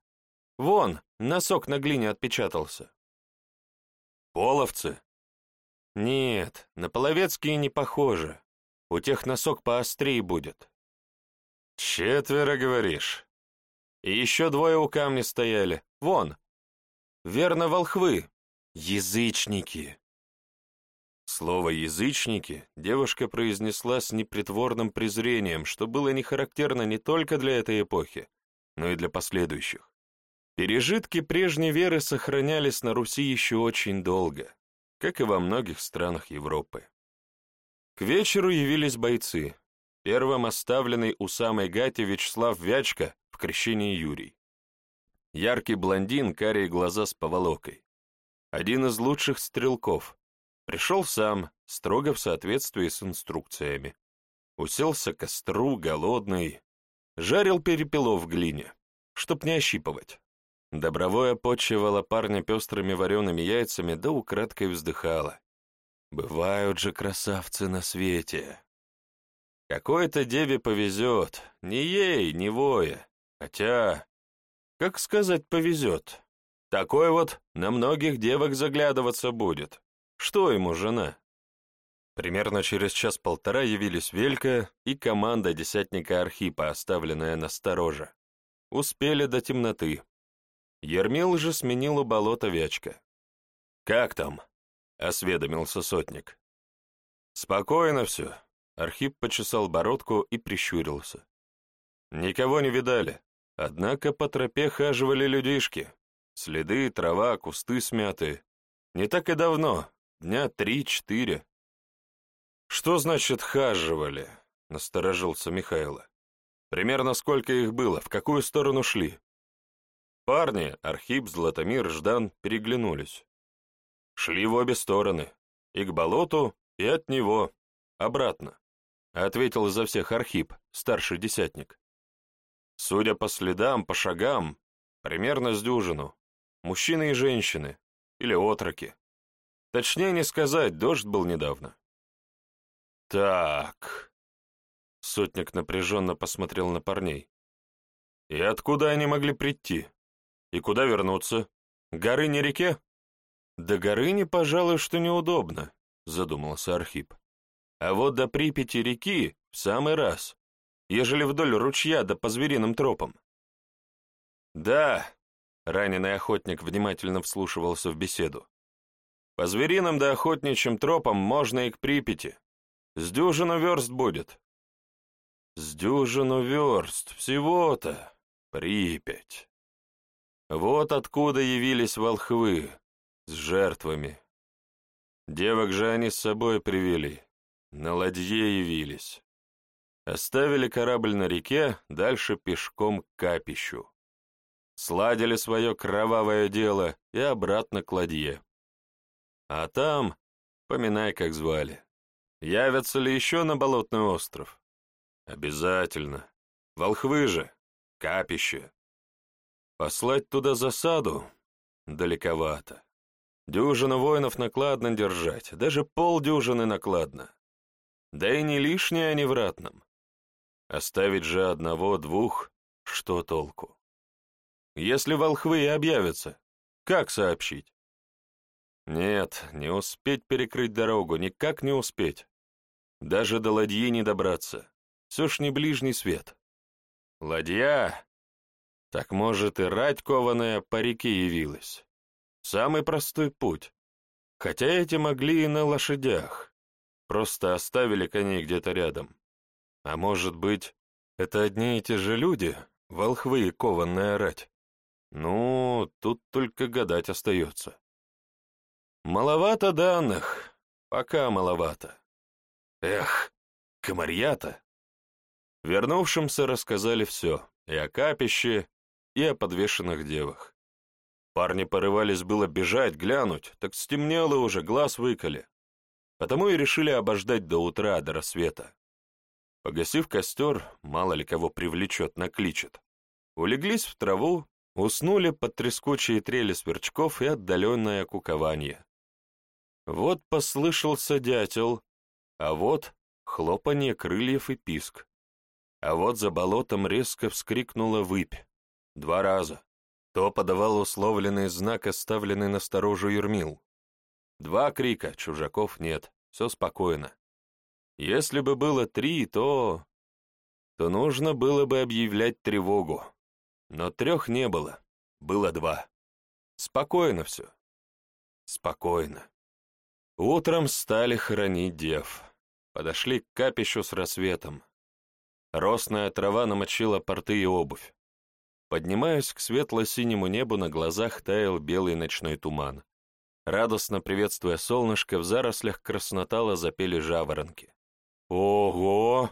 Вон, носок на глине отпечатался. Половцы? Нет, на половецкие не похоже. У тех носок поострее будет. Четверо, говоришь? И еще двое у камня стояли. Вон. Верно, волхвы. Язычники. Слово «язычники» девушка произнесла с непритворным презрением, что было не характерно не только для этой эпохи, но и для последующих. Пережитки прежней веры сохранялись на Руси еще очень долго как и во многих странах Европы. К вечеру явились бойцы. Первым оставленный у самой гати Вячеслав Вячка в крещении Юрий. Яркий блондин, карие глаза с поволокой. Один из лучших стрелков. Пришел сам, строго в соответствии с инструкциями. Уселся к костру, голодный. Жарил перепелов в глине, чтоб не ощипывать. Добровое почивала парня пестрыми вареными яйцами, да украдкой вздыхала. Бывают же красавцы на свете. Какой-то деве повезет, ни ей, ни воя. Хотя, как сказать, повезет. Такой вот на многих девок заглядываться будет. Что ему жена? Примерно через час-полтора явились Велька и команда десятника Архипа, оставленная на стороже. Успели до темноты. Ермил же сменил у болота Вячка. «Как там?» — осведомился сотник. «Спокойно все». Архип почесал бородку и прищурился. Никого не видали, однако по тропе хаживали людишки. Следы, трава, кусты смяты. Не так и давно, дня три-четыре. «Что значит «хаживали»?» — насторожился Михайло. «Примерно сколько их было, в какую сторону шли?» Парни, Архип, Златомир, Ждан, переглянулись. Шли в обе стороны, и к болоту, и от него, обратно, ответил за всех Архип, старший десятник. Судя по следам, по шагам, примерно с дюжину, мужчины и женщины, или отроки. Точнее не сказать, дождь был недавно. «Так...» Сотник напряженно посмотрел на парней. «И откуда они могли прийти? И куда вернуться? Горы не реке?» «До горы не, пожалуй, что неудобно», — задумался Архип. «А вот до Припяти реки в самый раз, ежели вдоль ручья да по звериным тропам». «Да», — раненый охотник внимательно вслушивался в беседу. «По звериным да охотничьим тропам можно и к Припяти. С дюжину верст будет». «С дюжину верст всего-то, Припять». Вот откуда явились волхвы, с жертвами. Девок же они с собой привели, на ладье явились. Оставили корабль на реке, дальше пешком к капищу. Сладили свое кровавое дело и обратно к ладье. А там, поминай, как звали. Явятся ли еще на Болотный остров? Обязательно. Волхвы же, капище. Послать туда засаду? Далековато. Дюжину воинов накладно держать, даже полдюжины накладно. Да и не лишние они в ратном. Оставить же одного-двух, что толку? Если волхвы и объявятся, как сообщить? Нет, не успеть перекрыть дорогу, никак не успеть. Даже до ладьи не добраться. Все ж не ближний свет. Ладья так, может, и рать кованая по реке явилась. Самый простой путь. Хотя эти могли и на лошадях. Просто оставили коней где-то рядом. А может быть, это одни и те же люди, волхвы и кованная рать? Ну, тут только гадать остается. Маловато данных, пока маловато. Эх, комарьята! Вернувшимся рассказали все, и о капище, и о подвешенных девах. Парни порывались было бежать, глянуть, так стемнело уже, глаз выколи. Потому и решили обождать до утра, до рассвета. Погасив костер, мало ли кого привлечет, накличет. Улеглись в траву, уснули под трескучие трели сверчков и отдаленное кукование. Вот послышался дятел, а вот хлопанье крыльев и писк. А вот за болотом резко вскрикнула выпь. Два раза. То подавал условленный знак, оставленный на сторожу Ермил. Два крика, чужаков нет, все спокойно. Если бы было три, то... то нужно было бы объявлять тревогу. Но трех не было, было два. Спокойно все. Спокойно. Утром стали хоронить дев. Подошли к капищу с рассветом. Росная трава намочила порты и обувь. Поднимаясь к светло-синему небу, на глазах таял белый ночной туман. Радостно приветствуя солнышко, в зарослях краснотала запели жаворонки. «Ого!»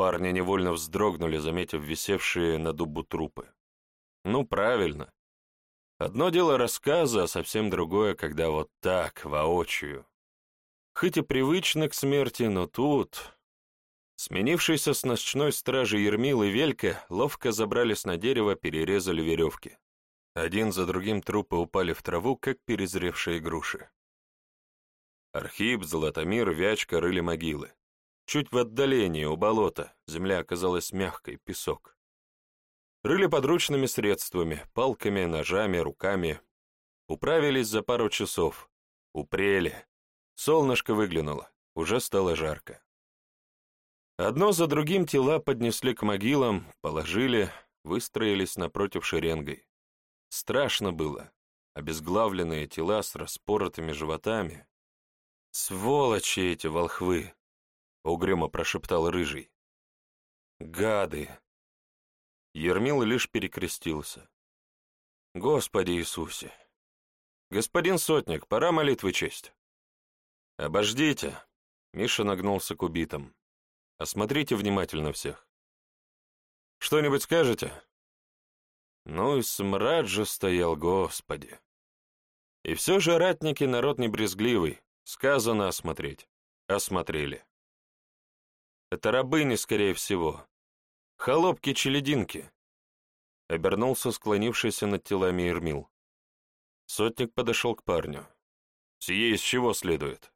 Парни невольно вздрогнули, заметив висевшие на дубу трупы. «Ну, правильно. Одно дело рассказы, а совсем другое, когда вот так, воочию. Хоть и привычно к смерти, но тут...» Сменившиеся с ночной стражи Ермил и Велька ловко забрались на дерево, перерезали веревки. Один за другим трупы упали в траву, как перезревшие груши. Архип, Золотомир, Вячка рыли могилы. Чуть в отдалении, у болота, земля оказалась мягкой, песок. Рыли подручными средствами, палками, ножами, руками. Управились за пару часов. Упрели. Солнышко выглянуло, уже стало жарко. Одно за другим тела поднесли к могилам, положили, выстроились напротив шеренгой. Страшно было. Обезглавленные тела с распоротыми животами. «Сволочи эти волхвы!» — угрюмо прошептал Рыжий. Гады! Ермил лишь перекрестился. Господи Иисусе! Господин Сотник, пора молитвы честь. Обождите! Миша нагнулся к убитым. Осмотрите внимательно всех. Что-нибудь скажете? Ну и смрад же стоял, Господи! И все же ратники народ не брезгливый, сказано осмотреть. Осмотрели. Это рабыни, скорее всего. Холопки-челединки. Обернулся склонившийся над телами Ермил. Сотник подошел к парню. Сие из чего следует?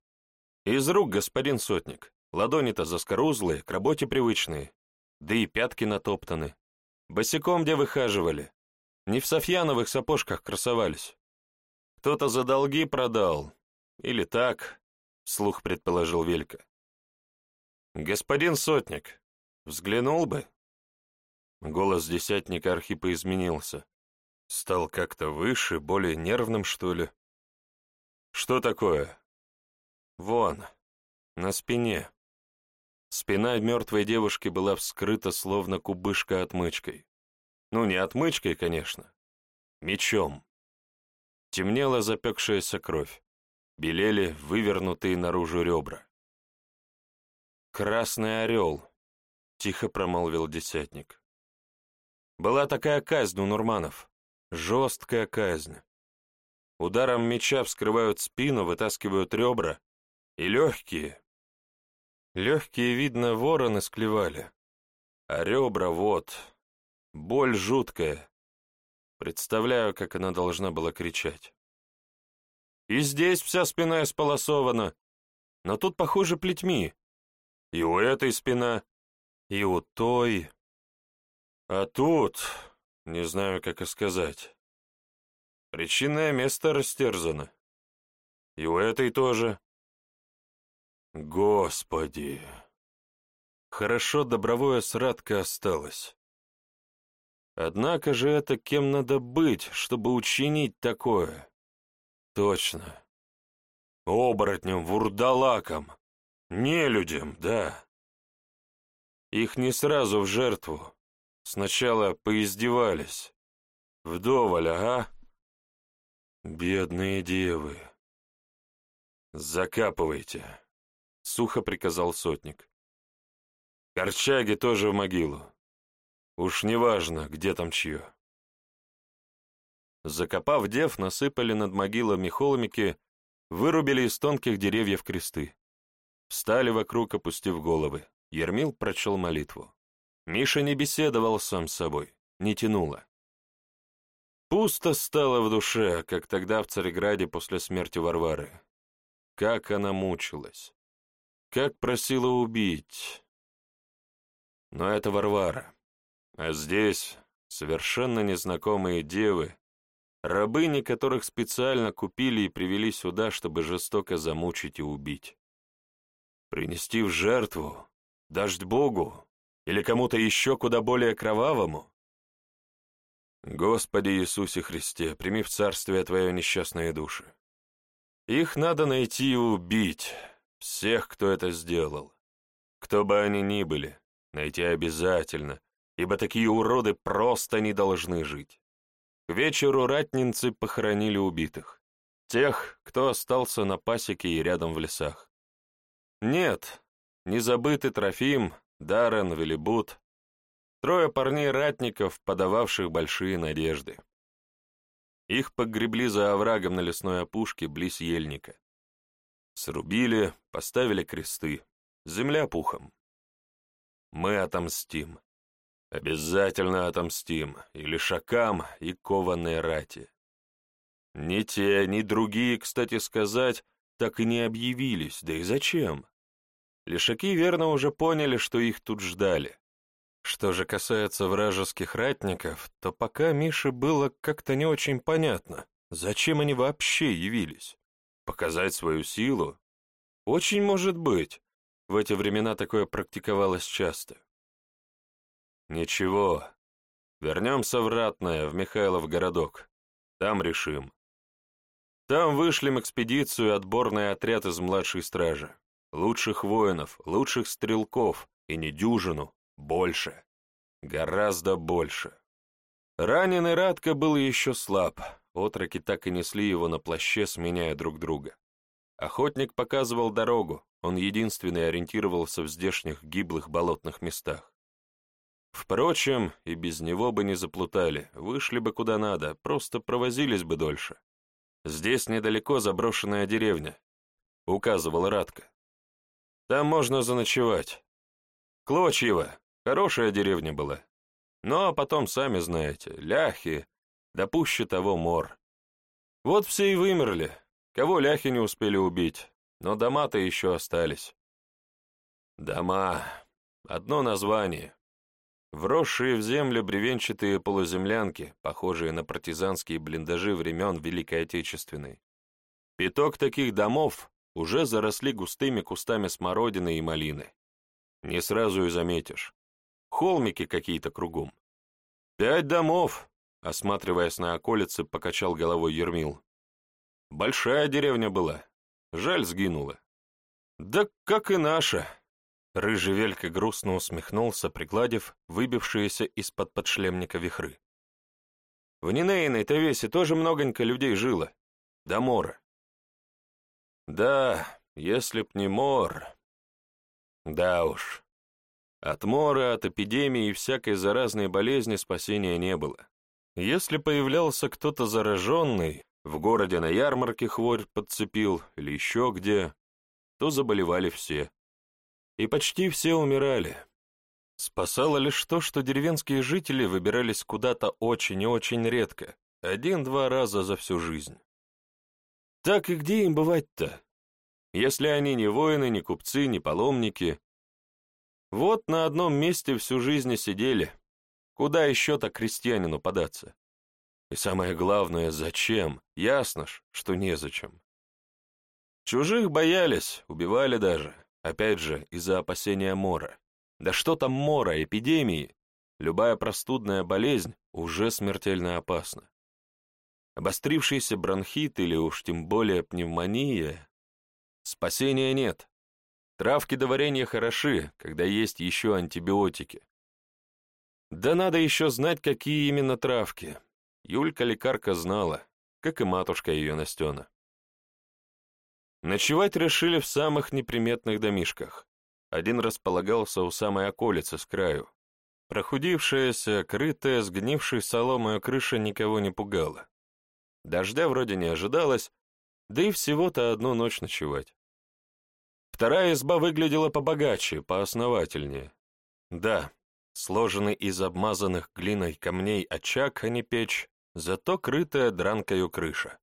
Из рук, господин сотник. Ладони-то заскорузлые, к работе привычные. Да и пятки натоптаны. Босиком где выхаживали. Не в софьяновых сапожках красовались. Кто-то за долги продал. Или так, слух предположил Велька. Господин Сотник, взглянул бы. Голос десятника Архипа изменился. Стал как-то выше, более нервным, что ли. Что такое? Вон, на спине. Спина мертвой девушки была вскрыта, словно кубышка отмычкой. Ну, не отмычкой, конечно. Мечом. Темнела запекшаяся кровь. Белели вывернутые наружу ребра. «Красный орел», — тихо промолвил десятник. «Была такая казнь у Нурманов. Жесткая казнь. Ударом меча вскрывают спину, вытаскивают ребра. И легкие. Легкие, видно, вороны склевали. А ребра вот. Боль жуткая. Представляю, как она должна была кричать. И здесь вся спина исполосована. Но тут, похоже, плетьми. И у этой спина, и у той. А тут, не знаю, как и сказать. Причинное место растерзано. И у этой тоже. Господи! Хорошо добровое срадка осталось. Однако же это кем надо быть, чтобы учинить такое? Точно. Оборотнем, вурдалаком, нелюдям, да. Их не сразу в жертву. Сначала поиздевались. Вдоволь, ага. Бедные девы. Закапывайте, сухо приказал сотник. Корчаги тоже в могилу. Уж не важно, где там чье. Закопав дев, насыпали над могилами холмики, вырубили из тонких деревьев кресты. Встали вокруг, опустив головы. Ермил прочел молитву. Миша не беседовал сам с собой, не тянуло. Пусто стало в душе, как тогда в Цареграде после смерти Варвары. Как она мучилась. Как просила убить. Но это Варвара. А здесь совершенно незнакомые девы, рабыни, которых специально купили и привели сюда, чтобы жестоко замучить и убить. Принести в жертву, дождь Богу или кому-то еще куда более кровавому? Господи Иисусе Христе, прими в царствие Твое несчастные души. Их надо найти и убить, всех, кто это сделал. Кто бы они ни были, найти обязательно, ибо такие уроды просто не должны жить. К вечеру ратницы похоронили убитых, тех, кто остался на пасеке и рядом в лесах. Нет, не забыты Трофим, Даррен, Велибут, трое парней-ратников, подававших большие надежды. Их погребли за оврагом на лесной опушке близ ельника. Срубили, поставили кресты, земля пухом. Мы отомстим. Обязательно отомстим и лишакам, и кованной рати. Ни те, ни другие, кстати сказать, так и не объявились, да и зачем? Лишаки верно уже поняли, что их тут ждали. Что же касается вражеских ратников, то пока Мише было как-то не очень понятно, зачем они вообще явились. Показать свою силу? Очень может быть. В эти времена такое практиковалось часто. Ничего. Вернемся в Ратное, в Михайлов городок. Там решим. Там вышлем экспедицию отборный отряд из младшей стражи. Лучших воинов, лучших стрелков, и не дюжину, Больше. Гораздо больше. Раненый Радко был еще слаб, отроки так и несли его на плаще, сменяя друг друга. Охотник показывал дорогу, он единственный ориентировался в здешних гиблых болотных местах. Впрочем, и без него бы не заплутали, вышли бы куда надо, просто провозились бы дольше. Здесь недалеко заброшенная деревня, указывал Радко. Там можно заночевать. Клочьево, хорошая деревня была. А потом, сами знаете, ляхи, да пуще того мор. Вот все и вымерли, кого ляхи не успели убить, но дома-то еще остались. Дома. Одно название. Вросшие в землю бревенчатые полуземлянки, похожие на партизанские блиндажи времен Великой Отечественной. Пяток таких домов уже заросли густыми кустами смородины и малины. Не сразу и заметишь. Холмики какие-то кругом. Пять домов, осматриваясь на околице, покачал головой Ермил. Большая деревня была. Жаль, сгинула. Да как и наша. Рыжий Велька грустно усмехнулся, пригладив выбившиеся из-под подшлемника вихры. В Нинейной-то весе тоже многонько людей жило. До мора. Да, если б не мор... Да уж. От мора, от эпидемии и всякой заразной болезни спасения не было. Если появлялся кто-то зараженный, в городе на ярмарке хворь подцепил или еще где, то заболевали все. И почти все умирали. Спасало лишь то, что деревенские жители выбирались куда-то очень и очень редко, один-два раза за всю жизнь. Так и где им бывать-то? Если они не воины, не купцы, не паломники. Вот на одном месте всю жизнь сидели. Куда еще-то крестьянину податься? И самое главное, зачем? Ясно ж, что незачем. Чужих боялись, убивали даже. Опять же, из-за опасения мора. Да что там мора, эпидемии? Любая простудная болезнь уже смертельно опасна. Обострившийся бронхит или уж тем более пневмония — спасения нет. Травки до варенья хороши, когда есть еще антибиотики. Да надо еще знать, какие именно травки. Юлька-лекарка знала, как и матушка ее Настена. Ночевать решили в самых неприметных домишках. Один располагался у самой околицы с краю. Прохудившаяся, крытая, сгнившей соломой крыша никого не пугала. Дождя вроде не ожидалось, да и всего-то одну ночь ночевать. Вторая изба выглядела побогаче, поосновательнее. Да, сложенный из обмазанных глиной камней очаг, а не печь, зато крытая дранкою крыша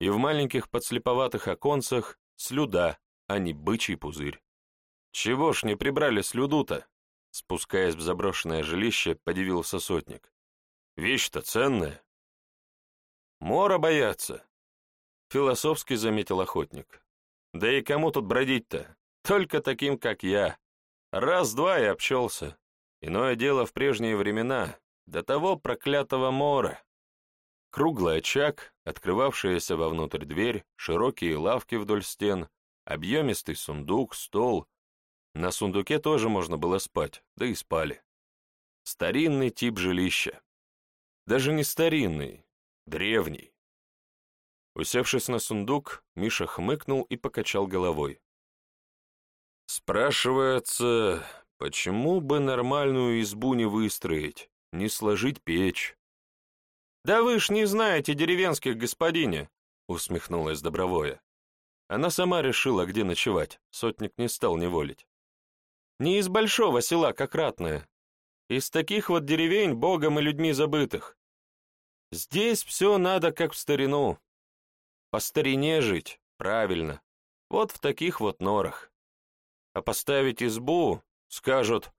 и в маленьких подслеповатых оконцах слюда, а не бычий пузырь. Чего ж не прибрали слюду-то? Спускаясь в заброшенное жилище, подивился сотник. Вещь-то ценная. Мора боятся, философски заметил охотник. Да и кому тут бродить-то? Только таким, как я. Раз-два и обчелся. Иное дело в прежние времена, до того проклятого мора. Круглый очаг, открывавшаяся вовнутрь дверь, широкие лавки вдоль стен, объемистый сундук, стол. На сундуке тоже можно было спать, да и спали. Старинный тип жилища. Даже не старинный, древний. Усевшись на сундук, Миша хмыкнул и покачал головой. Спрашивается, почему бы нормальную избу не выстроить, не сложить печь? «Да вы ж не знаете деревенских господине», — усмехнулась Добровое. Она сама решила, где ночевать, сотник не стал неволить. «Не из большого села, как ратное. Из таких вот деревень богом и людьми забытых. Здесь все надо, как в старину. По старине жить, правильно, вот в таких вот норах. А поставить избу, скажут,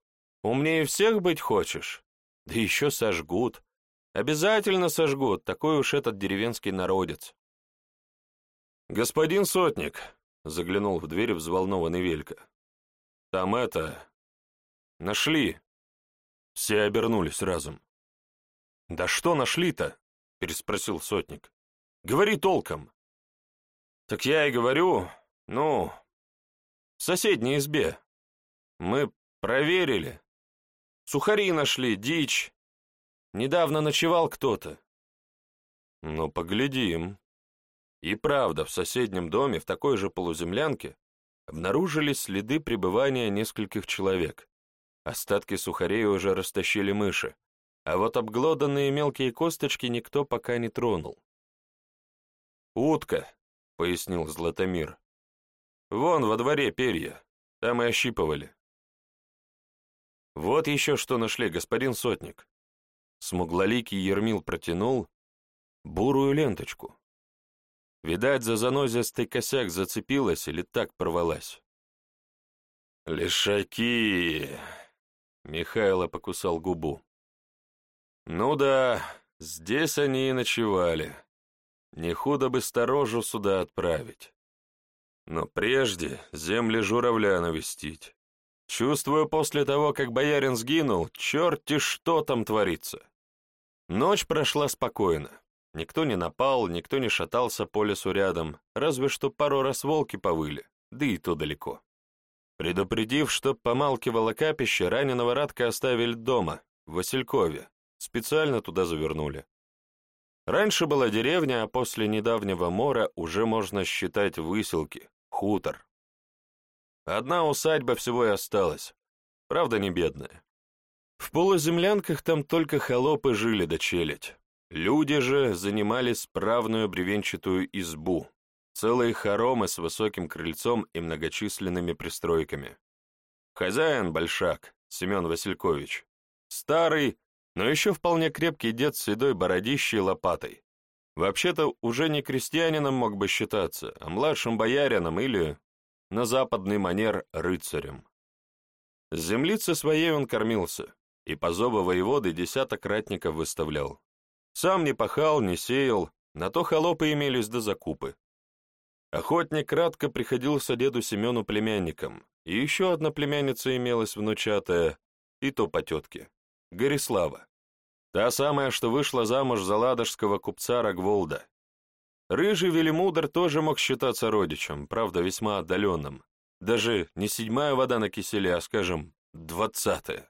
умнее всех быть хочешь, да еще сожгут, Обязательно сожгут, такой уж этот деревенский народец. «Господин Сотник», — заглянул в дверь взволнованный Велька, — «там это... нашли». Все обернулись разом. «Да что нашли-то?» — переспросил Сотник. «Говори толком». «Так я и говорю, ну, в соседней избе. Мы проверили, Сухари нашли, дичь. Недавно ночевал кто-то. Ну, поглядим. И правда, в соседнем доме, в такой же полуземлянке, обнаружились следы пребывания нескольких человек. Остатки сухарей уже растащили мыши, а вот обглоданные мелкие косточки никто пока не тронул. «Утка», — пояснил Златомир. «Вон во дворе перья, там и ощипывали». «Вот еще что нашли, господин сотник». Смуглоликий Ермил протянул бурую ленточку. Видать, за занозистый косяк зацепилась или так порвалась. «Лишаки!» — Михайло покусал губу. «Ну да, здесь они и ночевали. Не худо бы сторожу сюда отправить. Но прежде земли журавля навестить. Чувствую, после того, как боярин сгинул, черти что там творится». Ночь прошла спокойно. Никто не напал, никто не шатался по лесу рядом, разве что пару раз волки повыли, да и то далеко. Предупредив, чтоб помалкивало капище, раненого Радка оставили дома, в Василькове, специально туда завернули. Раньше была деревня, а после недавнего мора уже можно считать выселки, хутор. Одна усадьба всего и осталась, правда не бедная. В полуземлянках там только холопы жили да челядь. Люди же занимали справную бревенчатую избу, целые хоромы с высоким крыльцом и многочисленными пристройками. Хозяин Большак, Семен Василькович, старый, но еще вполне крепкий дед с седой бородищей лопатой. Вообще-то уже не крестьянином мог бы считаться, а младшим боярином или, на западный манер, рыцарем. С землицы своей он кормился, и по зову воеводы десяток ратников выставлял. Сам не пахал, не сеял, на то холопы имелись до закупы. Охотник кратко приходился деду Семену племянником, и еще одна племянница имелась внучатая, и то по тетке, Горислава. Та самая, что вышла замуж за ладожского купца Рогволда. Рыжий Велимудр тоже мог считаться родичем, правда, весьма отдаленным. Даже не седьмая вода на киселе, а, скажем, двадцатая.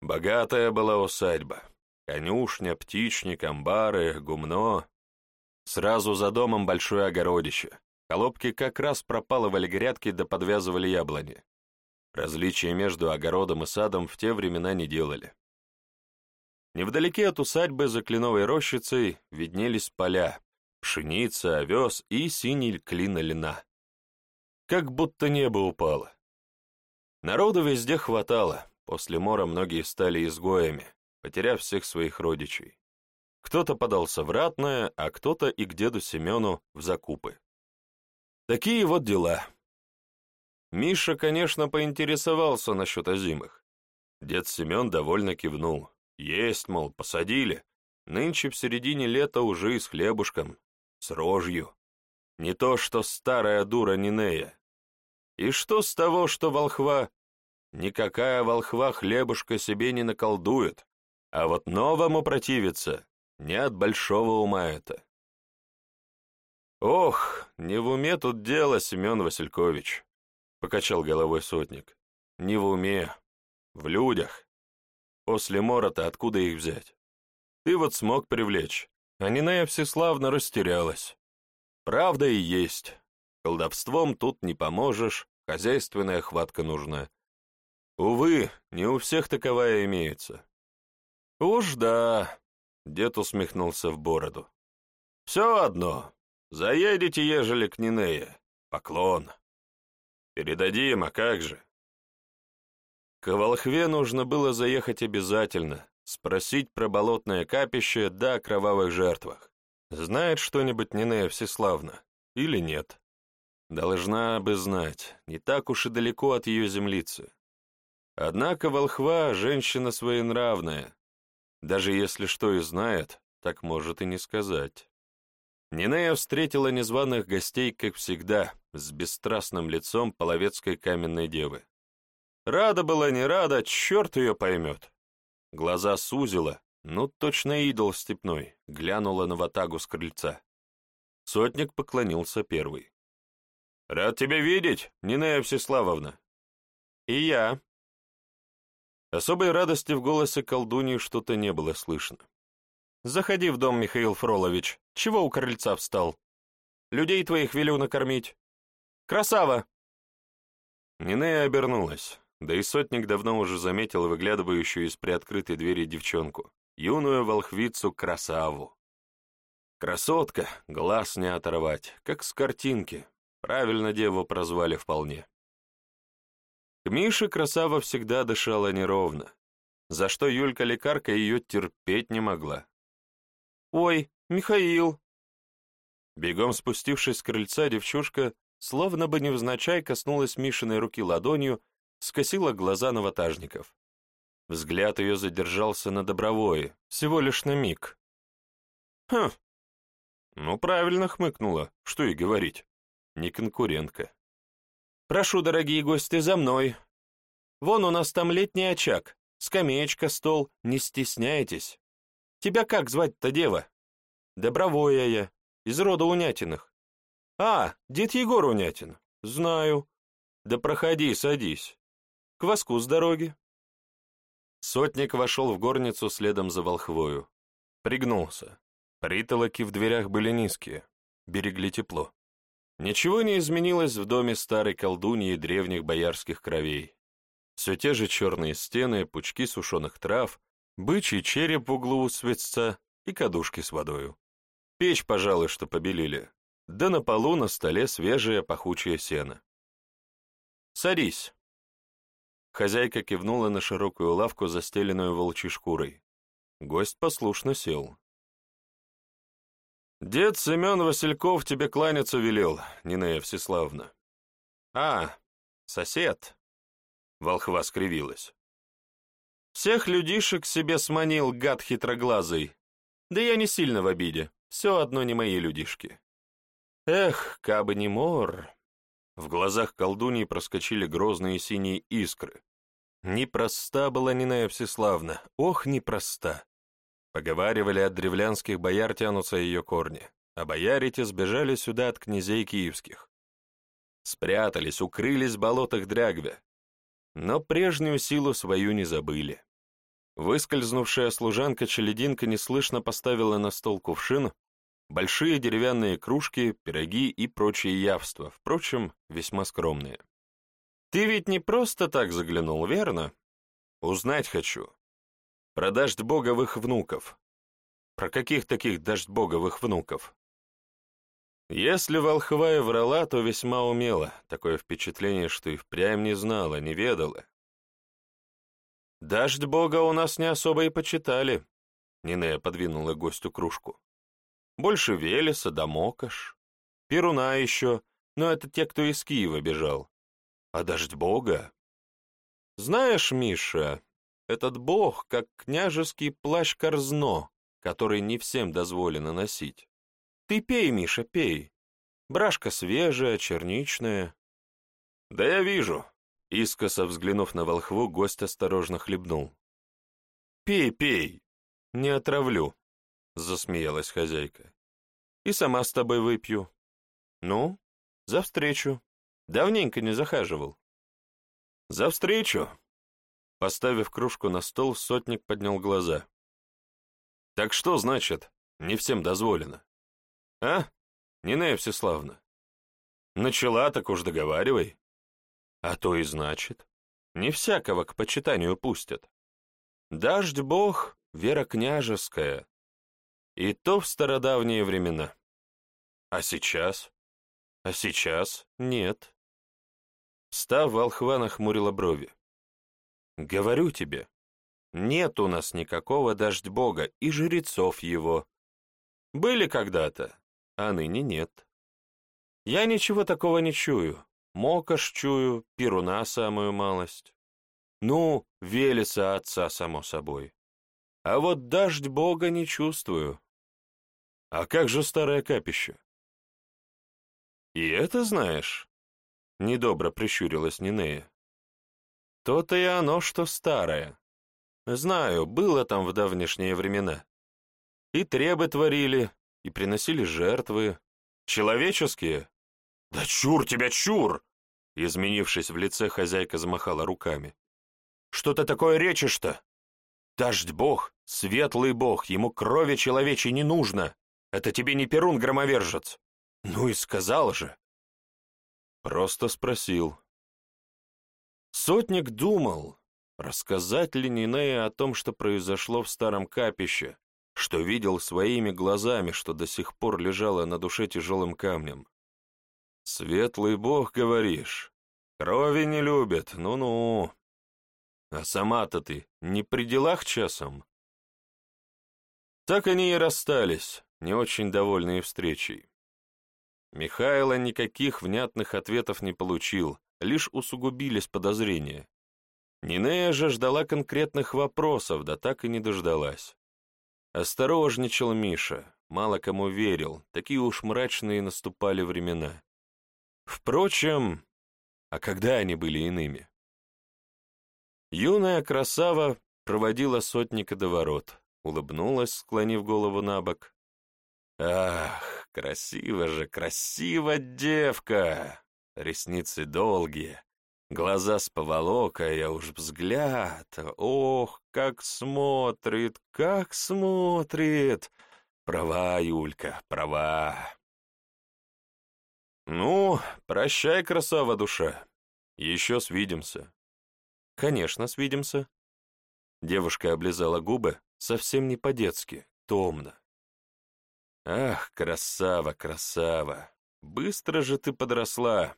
Богатая была усадьба. Конюшня, птичник, амбары, гумно. Сразу за домом большое огородище. Колобки как раз пропалывали грядки да подвязывали яблони. Различия между огородом и садом в те времена не делали. Невдалеке от усадьбы за кленовой рощицей виднелись поля, пшеница, овес и синий клин льна. Как будто небо упало. Народу везде хватало, после мора многие стали изгоями, потеряв всех своих родичей. Кто-то подался в ратное, а кто-то и к деду Семену в закупы. Такие вот дела. Миша, конечно, поинтересовался насчет озимых. Дед Семен довольно кивнул. Есть, мол, посадили. Нынче в середине лета уже и с хлебушком, с рожью. Не то, что старая дура Нинея. И что с того, что волхва? Никакая волхва хлебушка себе не наколдует, а вот новому противиться не от большого ума это. «Ох, не в уме тут дело, Семен Василькович», — покачал головой сотник. «Не в уме, в людях. После мора-то откуда их взять? Ты вот смог привлечь, а Нинея всеславно растерялась. Правда и есть. Колдовством тут не поможешь, хозяйственная хватка нужна. Увы, не у всех таковая имеется. «Уж да», — дед усмехнулся в бороду. «Все одно. Заедете, ежели к Нинее. Поклон. Передадим, а как же?» К Волхве нужно было заехать обязательно, спросить про болотное капище да о кровавых жертвах. Знает что-нибудь Нинея Всеславна или нет? Должна бы знать, не так уж и далеко от ее землицы. Однако волхва — женщина своенравная, даже если что и знает, так может и не сказать. Нинея встретила незваных гостей, как всегда, с бесстрастным лицом половецкой каменной девы. Рада была не рада, черт ее поймет. Глаза сузила, ну точно идол степной, глянула на ватагу с крыльца. Сотник поклонился первый. «Рад тебя видеть, Нинея Всеславовна». «И я», Особой радости в голосе колдуньи что-то не было слышно. «Заходи в дом, Михаил Фролович. Чего у крыльца встал? Людей твоих велю накормить. Красава!» Нинея обернулась, да и сотник давно уже заметил выглядывающую из приоткрытой двери девчонку, юную волхвицу Красаву. Красотка, глаз не оторвать, как с картинки. Правильно деву прозвали вполне. К Мише Красава всегда дышала неровно, за что Юлька-лекарка ее терпеть не могла. «Ой, Михаил!» Бегом спустившись с крыльца, девчушка, словно бы невзначай, коснулась Мишиной руки ладонью, скосила глаза на ватажников. Взгляд ее задержался на Добровое, всего лишь на миг. «Хм!» Ну, правильно хмыкнула, что и говорить. Не конкурентка. Прошу, дорогие гости, за мной. Вон у нас там летний очаг, скамеечка, стол, не стесняйтесь. Тебя как звать-то, дева? Добровое я, из рода Унятиных. А, дед Егор Унятин. Знаю. Да проходи, садись. Кваску с дороги. Сотник вошел в горницу следом за волхвою. Пригнулся. Притолоки в дверях были низкие, берегли тепло. Ничего не изменилось в доме старой колдуньи древних боярских кровей. Все те же черные стены, пучки сушеных трав, бычий череп в углу у светца и кадушки с водою. Печь, пожалуй, что побелили. Да на полу на столе свежее пахучее сено. «Садись!» Хозяйка кивнула на широкую лавку, застеленную волчьей шкурой. Гость послушно сел. «Дед Семен Васильков тебе кланяться велел, Нинея Всеславна». «А, сосед», — волхва скривилась. «Всех людишек себе сманил, гад хитроглазый. Да я не сильно в обиде, все одно не мои людишки». «Эх, кабы не мор...» В глазах колдуньи проскочили грозные синие искры. Непроста была Нинея Всеславна, ох, непроста. Поговаривали, от древлянских бояр тянутся ее корни, а бояре те сбежали сюда от князей киевских. Спрятались, укрылись в болотах Дрягве, но прежнюю силу свою не забыли. Выскользнувшая служанка-челединка неслышно поставила на стол кувшин, большие деревянные кружки, пироги и прочие явства, впрочем, весьма скромные. «Ты ведь не просто так заглянул, верно? Узнать хочу, про дождь-боговых внуков. Про каких таких дождь-боговых внуков? Если волхвая врала, то весьма умела, такое впечатление, что и впрямь не знала, не ведала. «Дождь бога у нас не особо и почитали», — Нинея подвинула гостю кружку. «Больше Велеса да Мокаш, Перуна еще, но это те, кто из Киева бежал. А дождь бога? Знаешь, Миша, этот бог, как княжеский плащ корзно, который не всем дозволено носить. Ты пей, Миша, пей. Брашка свежая, черничная. Да я вижу. Искоса взглянув на волхву, гость осторожно хлебнул. Пей, пей. Не отравлю, засмеялась хозяйка. И сама с тобой выпью. Ну, за встречу. Давненько не захаживал. За встречу, Поставив кружку на стол, сотник поднял глаза. «Так что значит, не всем дозволено?» «А, Нинея Всеславна?» «Начала, так уж договаривай». «А то и значит. Не всякого к почитанию пустят. Дождь бог, вера княжеская. И то в стародавние времена. А сейчас? А сейчас нет». Став, волхва нахмурила брови. Говорю тебе, нет у нас никакого дождь бога и жрецов его. Были когда-то, а ныне нет. Я ничего такого не чую. Мокаш чую, Перуна самую малость. Ну, Велеса отца, само собой. А вот дождь бога не чувствую. А как же старое капище? И это знаешь? Недобро прищурилась Нинея. То-то и оно, что старое. Знаю, было там в давнешние времена. И требы творили, и приносили жертвы. Человеческие? Да чур тебя, чур! Изменившись в лице, хозяйка замахала руками. Что ты такое речишь-то? Дождь бог, светлый бог, ему крови человечей не нужно. Это тебе не Перун громовержец. Ну и сказал же. Просто спросил. Сотник думал, рассказать ли Нинея о том, что произошло в старом капище, что видел своими глазами, что до сих пор лежало на душе тяжелым камнем. «Светлый бог, говоришь? Крови не любят, ну-ну. А сама-то ты не при делах часом?» Так они и расстались, не очень довольные встречей. Михайло никаких внятных ответов не получил, лишь усугубились подозрения. Нинея же ждала конкретных вопросов, да так и не дождалась. Осторожничал Миша, мало кому верил, такие уж мрачные наступали времена. Впрочем, а когда они были иными? Юная красава проводила сотника до ворот, улыбнулась, склонив голову на бок. «Ах, красиво же, красиво девка! Ресницы долгие, глаза с поволокой, а уж взгляд, ох, как смотрит, как смотрит! Права, Юлька, права!» «Ну, прощай, красава душа. Еще свидимся». «Конечно, свидимся». Девушка облизала губы совсем не по-детски, томно. «Ах, красава, красава! Быстро же ты подросла!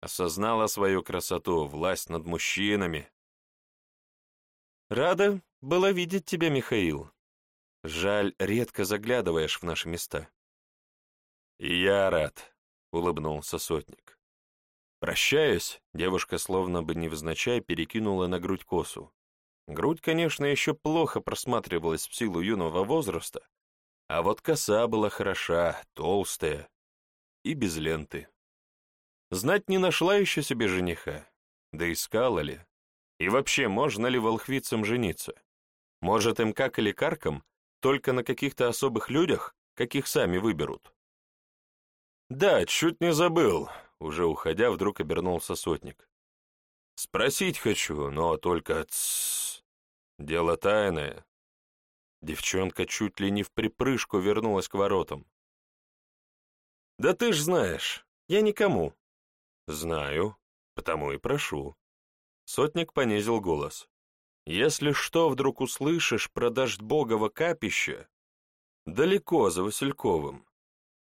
Осознала свою красоту, власть над мужчинами!» «Рада была видеть тебя, Михаил. Жаль, редко заглядываешь в наши места». «И я рад», — улыбнулся сотник. Прощаясь, девушка словно бы невзначай перекинула на грудь косу. Грудь, конечно, еще плохо просматривалась в силу юного возраста, а вот коса была хороша, толстая и без ленты. Знать не нашла еще себе жениха, да искала ли. И вообще, можно ли волхвицам жениться? Может, им как или каркам, только на каких-то особых людях, каких сами выберут? Да, чуть не забыл, уже уходя, вдруг обернулся сотник. Спросить хочу, но только... Тссс, дело тайное. Девчонка чуть ли не в припрыжку вернулась к воротам. «Да ты ж знаешь, я никому». «Знаю, потому и прошу». Сотник понизил голос. «Если что вдруг услышишь про богово капище, далеко за Васильковым».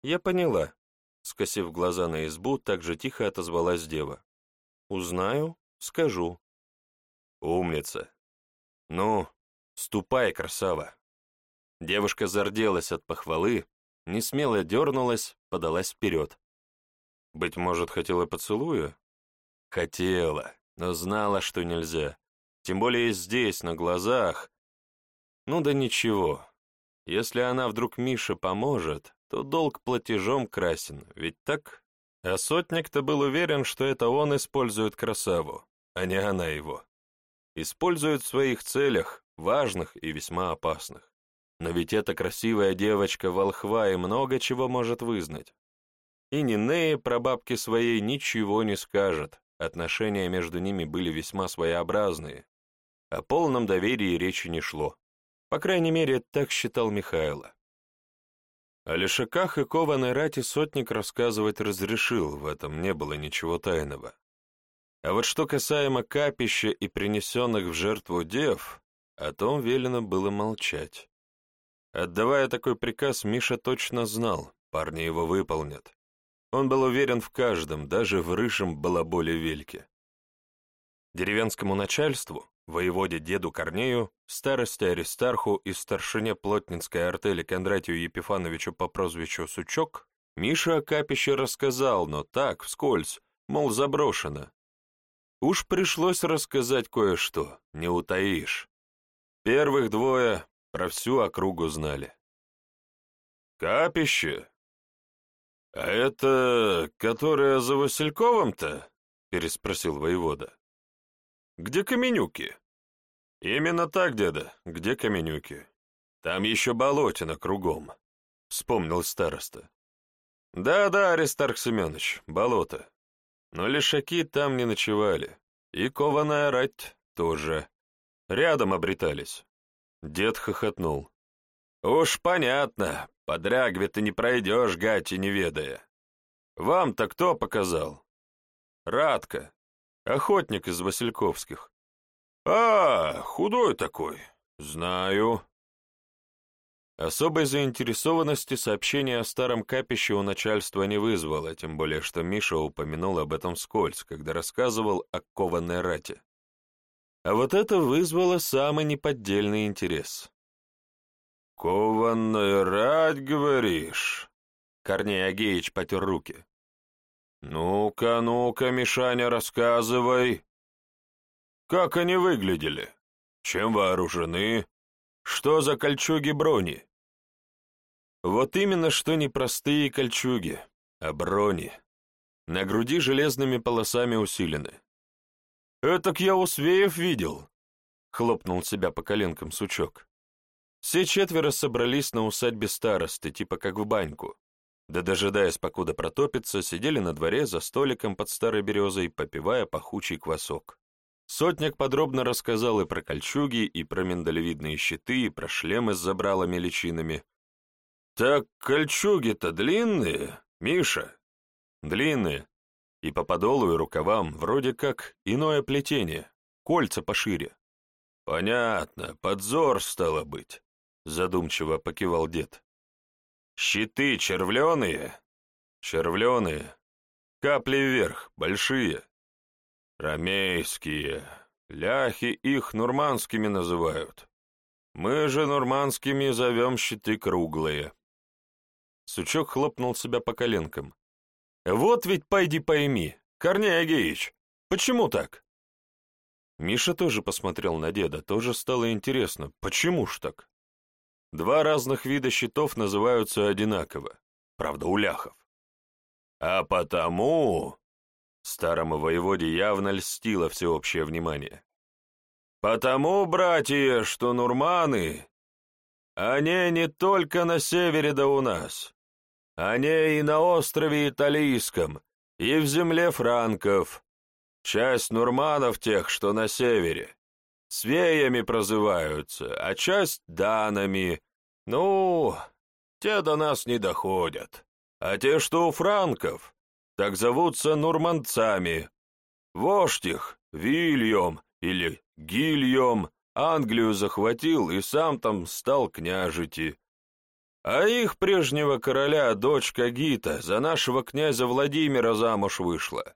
«Я поняла», — скосив глаза на избу, так же тихо отозвалась дева. «Узнаю, скажу». «Умница. Ну, «Ступай, красава!» Девушка зарделась от похвалы, несмело дернулась, подалась вперед. Быть может, хотела поцелуя? Хотела, но знала, что нельзя. Тем более здесь, на глазах. Ну да ничего. Если она вдруг Мише поможет, то долг платежом красен, ведь так? А сотник-то был уверен, что это он использует красаву, а не она его. Использует в своих целях, важных и весьма опасных. Но ведь эта красивая девочка волхва и много чего может вызнать. И Нинея про бабки своей ничего не скажет, отношения между ними были весьма своеобразные. О полном доверии речи не шло. По крайней мере, так считал Михайло. О лишаках и кованой рати сотник рассказывать разрешил, в этом не было ничего тайного. А вот что касаемо капища и принесенных в жертву дев, о том велено было молчать. Отдавая такой приказ, Миша точно знал, парни его выполнят. Он был уверен в каждом, даже в рыжем балаболе Вельке. Деревенскому начальству, воеводе деду Корнею, старости Аристарху и старшине плотницкой артели Кондратию Епифановичу по прозвищу Сучок, Миша о капище рассказал, но так, вскользь, мол, заброшено. Уж пришлось рассказать кое-что, не утаишь. Первых двое про всю округу знали. «Капище? А это которое за Васильковым-то?» — переспросил воевода. «Где Каменюки?» «Именно так, деда, где Каменюки? Там еще болотина кругом», — вспомнил староста. «Да-да, Аристарх Семенович, болото. Но лишаки там не ночевали, и кованая рать тоже. Рядом обретались. Дед хохотнул. «Уж понятно, по дрягве ты не пройдешь, гати не ведая. Вам-то кто показал?» «Радко, охотник из Васильковских». «А, худой такой, знаю». Особой заинтересованности сообщение о старом капище у начальства не вызвало, тем более что Миша упомянул об этом скользь, когда рассказывал о кованной рате. А вот это вызвало самый неподдельный интерес. «Кованная рать, говоришь?» Корней Агеич потер руки. «Ну-ка, ну-ка, Мишаня, рассказывай. Как они выглядели? Чем вооружены? Что за кольчуги брони?» Вот именно что не простые кольчуги, а брони. На груди железными полосами усилены. «Этак я у свеев видел», — хлопнул себя по коленкам сучок. Все четверо собрались на усадьбе старосты, типа как в баньку. Да дожидаясь, покуда протопится, сидели на дворе за столиком под старой березой, попивая пахучий квасок. Сотник подробно рассказал и про кольчуги, и про миндалевидные щиты, и про шлемы с забралами личинами. «Так кольчуги-то длинные, Миша?» «Длинные. И по подолу и рукавам вроде как иное плетение, кольца пошире». «Понятно, подзор стало быть задумчиво покивал дед. Щиты червленые? Червленые. Капли вверх, большие. Ромейские. Ляхи их нурманскими называют. Мы же нурманскими зовем щиты круглые. Сучок хлопнул себя по коленкам. Вот ведь пойди пойми, Корней Агеич, почему так? Миша тоже посмотрел на деда, тоже стало интересно, почему ж так? Два разных вида щитов называются одинаково, правда, у ляхов. А потому... Старому воеводе явно льстило всеобщее внимание. Потому, братья, что нурманы, они не только на севере да у нас, они и на острове Италийском, и в земле франков. Часть нурманов тех, что на севере, свеями прозываются, а часть данами. Ну, те до нас не доходят. А те, что у франков, так зовутся нурманцами. Вождь их, Вильям или Гильем, Англию захватил и сам там стал княжити. А их прежнего короля дочка Гита за нашего князя Владимира замуж вышла.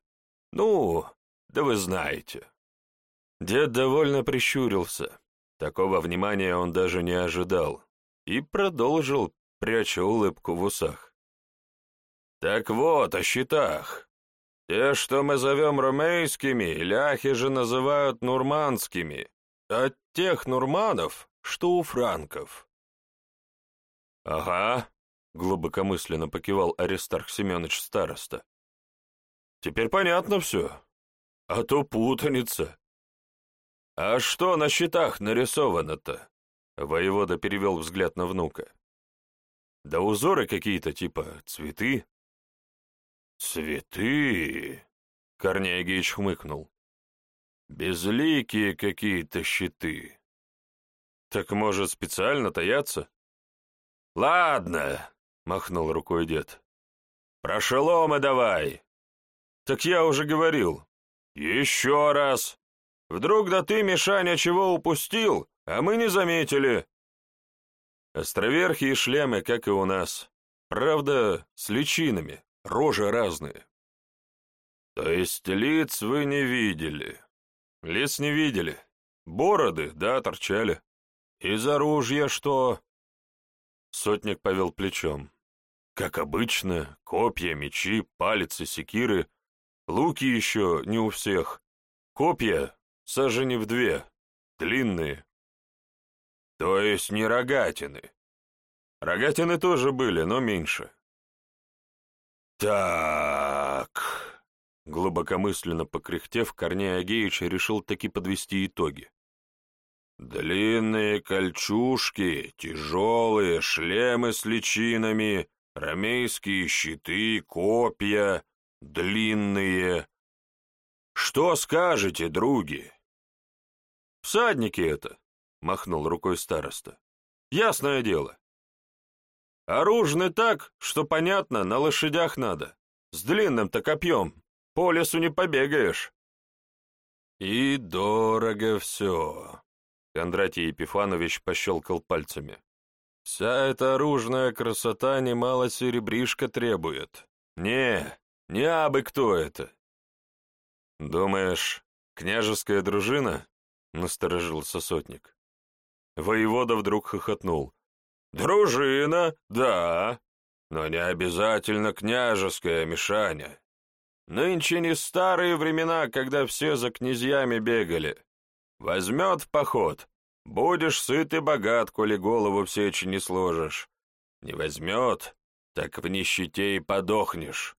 Ну, да вы знаете. Дед довольно прищурился. Такого внимания он даже не ожидал. И продолжил, пряча улыбку в усах. «Так вот, о щитах. Те, что мы зовем ромейскими, ляхи же называют нурманскими, от тех нурманов, что у франков». «Ага», — глубокомысленно покивал Аристарх Семенович староста. «Теперь понятно все. А то путаница». «А что на щитах нарисовано-то?» Воевода перевел взгляд на внука. «Да узоры какие-то, типа цветы». «Цветы?» — Корнеевич хмыкнул. «Безликие какие-то щиты». «Так, может, специально таятся?» «Ладно», — махнул рукой дед. «Про шеломы давай». «Так я уже говорил». «Еще раз», Вдруг да ты, Мишаня, чего упустил, а мы не заметили. Островерхие шлемы, как и у нас. Правда, с личинами, рожи разные. То есть лиц вы не видели? Лиц не видели. Бороды, да, торчали. Из оружия что? Сотник повел плечом. Как обычно, копья, мечи, палицы, секиры. Луки еще не у всех. Копья сажени в две, длинные. То есть не рогатины. Рогатины тоже были, но меньше. Так, глубокомысленно покряхтев, Корней Агеич решил таки подвести итоги. Длинные кольчужки, тяжелые шлемы с личинами, ромейские щиты, копья, длинные. Что скажете, други? Всадники это, — махнул рукой староста. Ясное дело. Оружны так, что, понятно, на лошадях надо. С длинным-то копьем. По лесу не побегаешь. И дорого все. Кондратий Епифанович пощелкал пальцами. Вся эта оружная красота немало серебришка требует. Не, не абы кто это. Думаешь, княжеская дружина? Насторожился сотник. Воевода вдруг хохотнул. Дружина, да, но не обязательно княжеская, Мишаня. Нынче не старые времена, когда все за князьями бегали. Возьмет в поход, будешь сыт и богат, коли голову в сечи не сложишь. Не возьмет, так в нищете и подохнешь.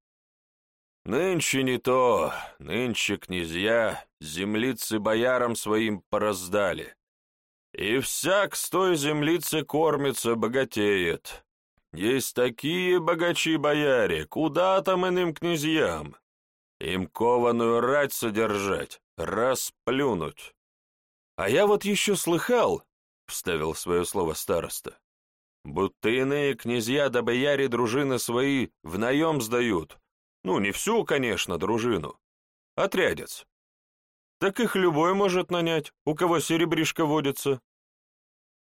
Нынче не то, нынче князья землицы боярам своим пораздали. И всяк с той землицы кормится, богатеет. Есть такие богачи-бояре, куда там иным князьям? Им кованую рать содержать, расплюнуть. А я вот еще слыхал, — вставил свое слово староста, — будто иные князья да бояре дружины свои в наем сдают. Ну, не всю, конечно, дружину. Отрядец. Так их любой может нанять, у кого серебришка водится.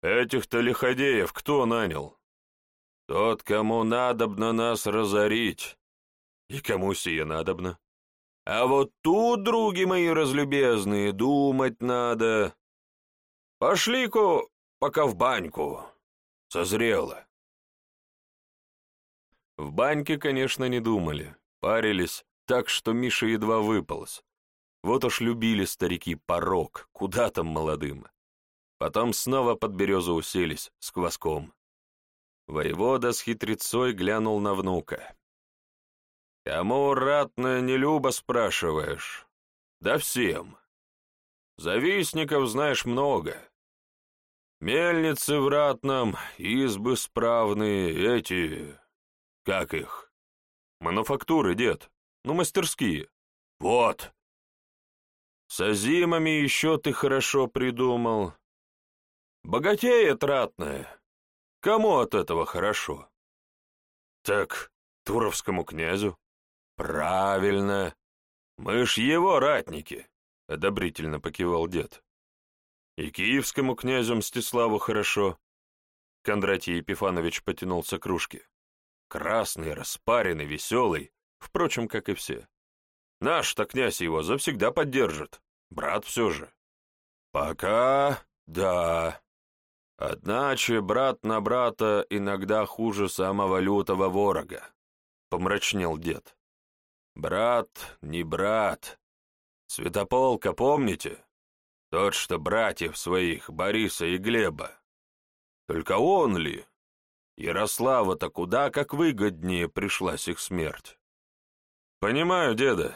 Этих-то лиходеев кто нанял? Тот, кому надобно нас разорить. И кому сие надобно? А вот тут, други мои разлюбезные, думать надо. Пошли-ка пока в баньку. Созрело. В баньке, конечно, не думали. Парились так, что Миша едва выполз. Вот уж любили старики порог, куда там молодым. Потом снова под березу уселись, с кваском. Воевода с хитрецой глянул на внука. «Кому ратное не любо спрашиваешь?» «Да всем. Завистников знаешь много. Мельницы в ратном, избы справные, эти... Как их? Мануфактуры, дед. Ну, мастерские. Вот. С зимами еще ты хорошо придумал. Богатеет ратное. Кому от этого хорошо? Так, Туровскому князю. «Правильно. Мы ж его ратники», — одобрительно покивал дед. «И киевскому князю Мстиславу хорошо». Кондратий Епифанович потянулся к кружке. Красный, распаренный, веселый, впрочем, как и все. Наш-то князь его завсегда поддержит, брат все же. Пока да. Одначе брат на брата иногда хуже самого лютого ворога, помрачнел дед. Брат, не брат. Святополка, помните? Тот, что братьев своих, Бориса и Глеба. Только он ли? Ярослава-то куда как выгоднее пришлась их смерть. Понимаю, деда.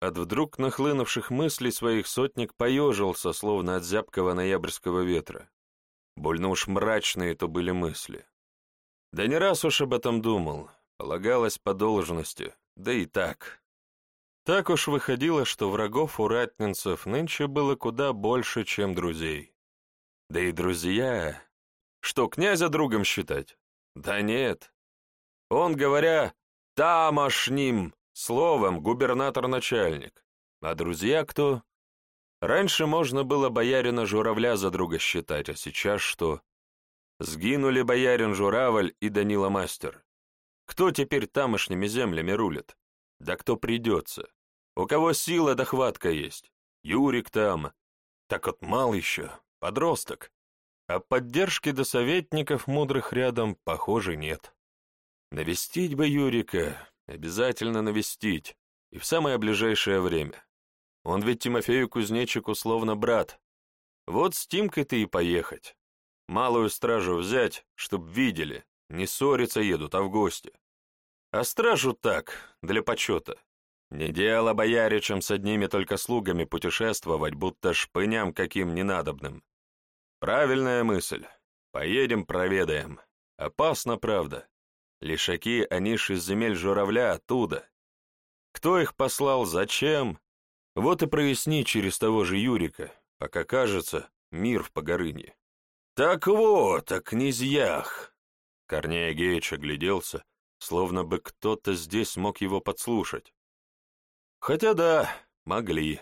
От вдруг нахлынувших мыслей своих сотник поежился, словно от зябкого ноябрьского ветра. Больно уж мрачные то были мысли. Да не раз уж об этом думал, полагалось по должности, да и так. Так уж выходило, что врагов у ратнинцев нынче было куда больше, чем друзей. Да и друзья... Что, князя другом считать? Да нет. Он, говоря «тамошним» словом, губернатор-начальник. А друзья кто? Раньше можно было боярина Журавля за друга считать, а сейчас что? Сгинули боярин Журавль и Данила Мастер. Кто теперь тамошними землями рулит? Да кто придется. У кого сила да хватка есть? Юрик там. Так вот мал еще, подросток. А поддержки до советников мудрых рядом, похоже, нет. Навестить бы Юрика, обязательно навестить, и в самое ближайшее время. Он ведь Тимофею Кузнечику словно брат. Вот с Тимкой-то и поехать. Малую стражу взять, чтоб видели, не ссориться едут, а в гости. А стражу так, для почета. Не дело бояричам с одними только слугами путешествовать, будто шпыням каким ненадобным. Правильная мысль. Поедем проведаем. Опасно, правда. Лишаки, они ж из земель журавля оттуда. Кто их послал, зачем? Вот и проясни через того же Юрика. пока кажется мир в Погорыне. Так вот, о князьях. Корнея Геич огляделся, словно бы кто-то здесь мог его подслушать. Хотя да, могли.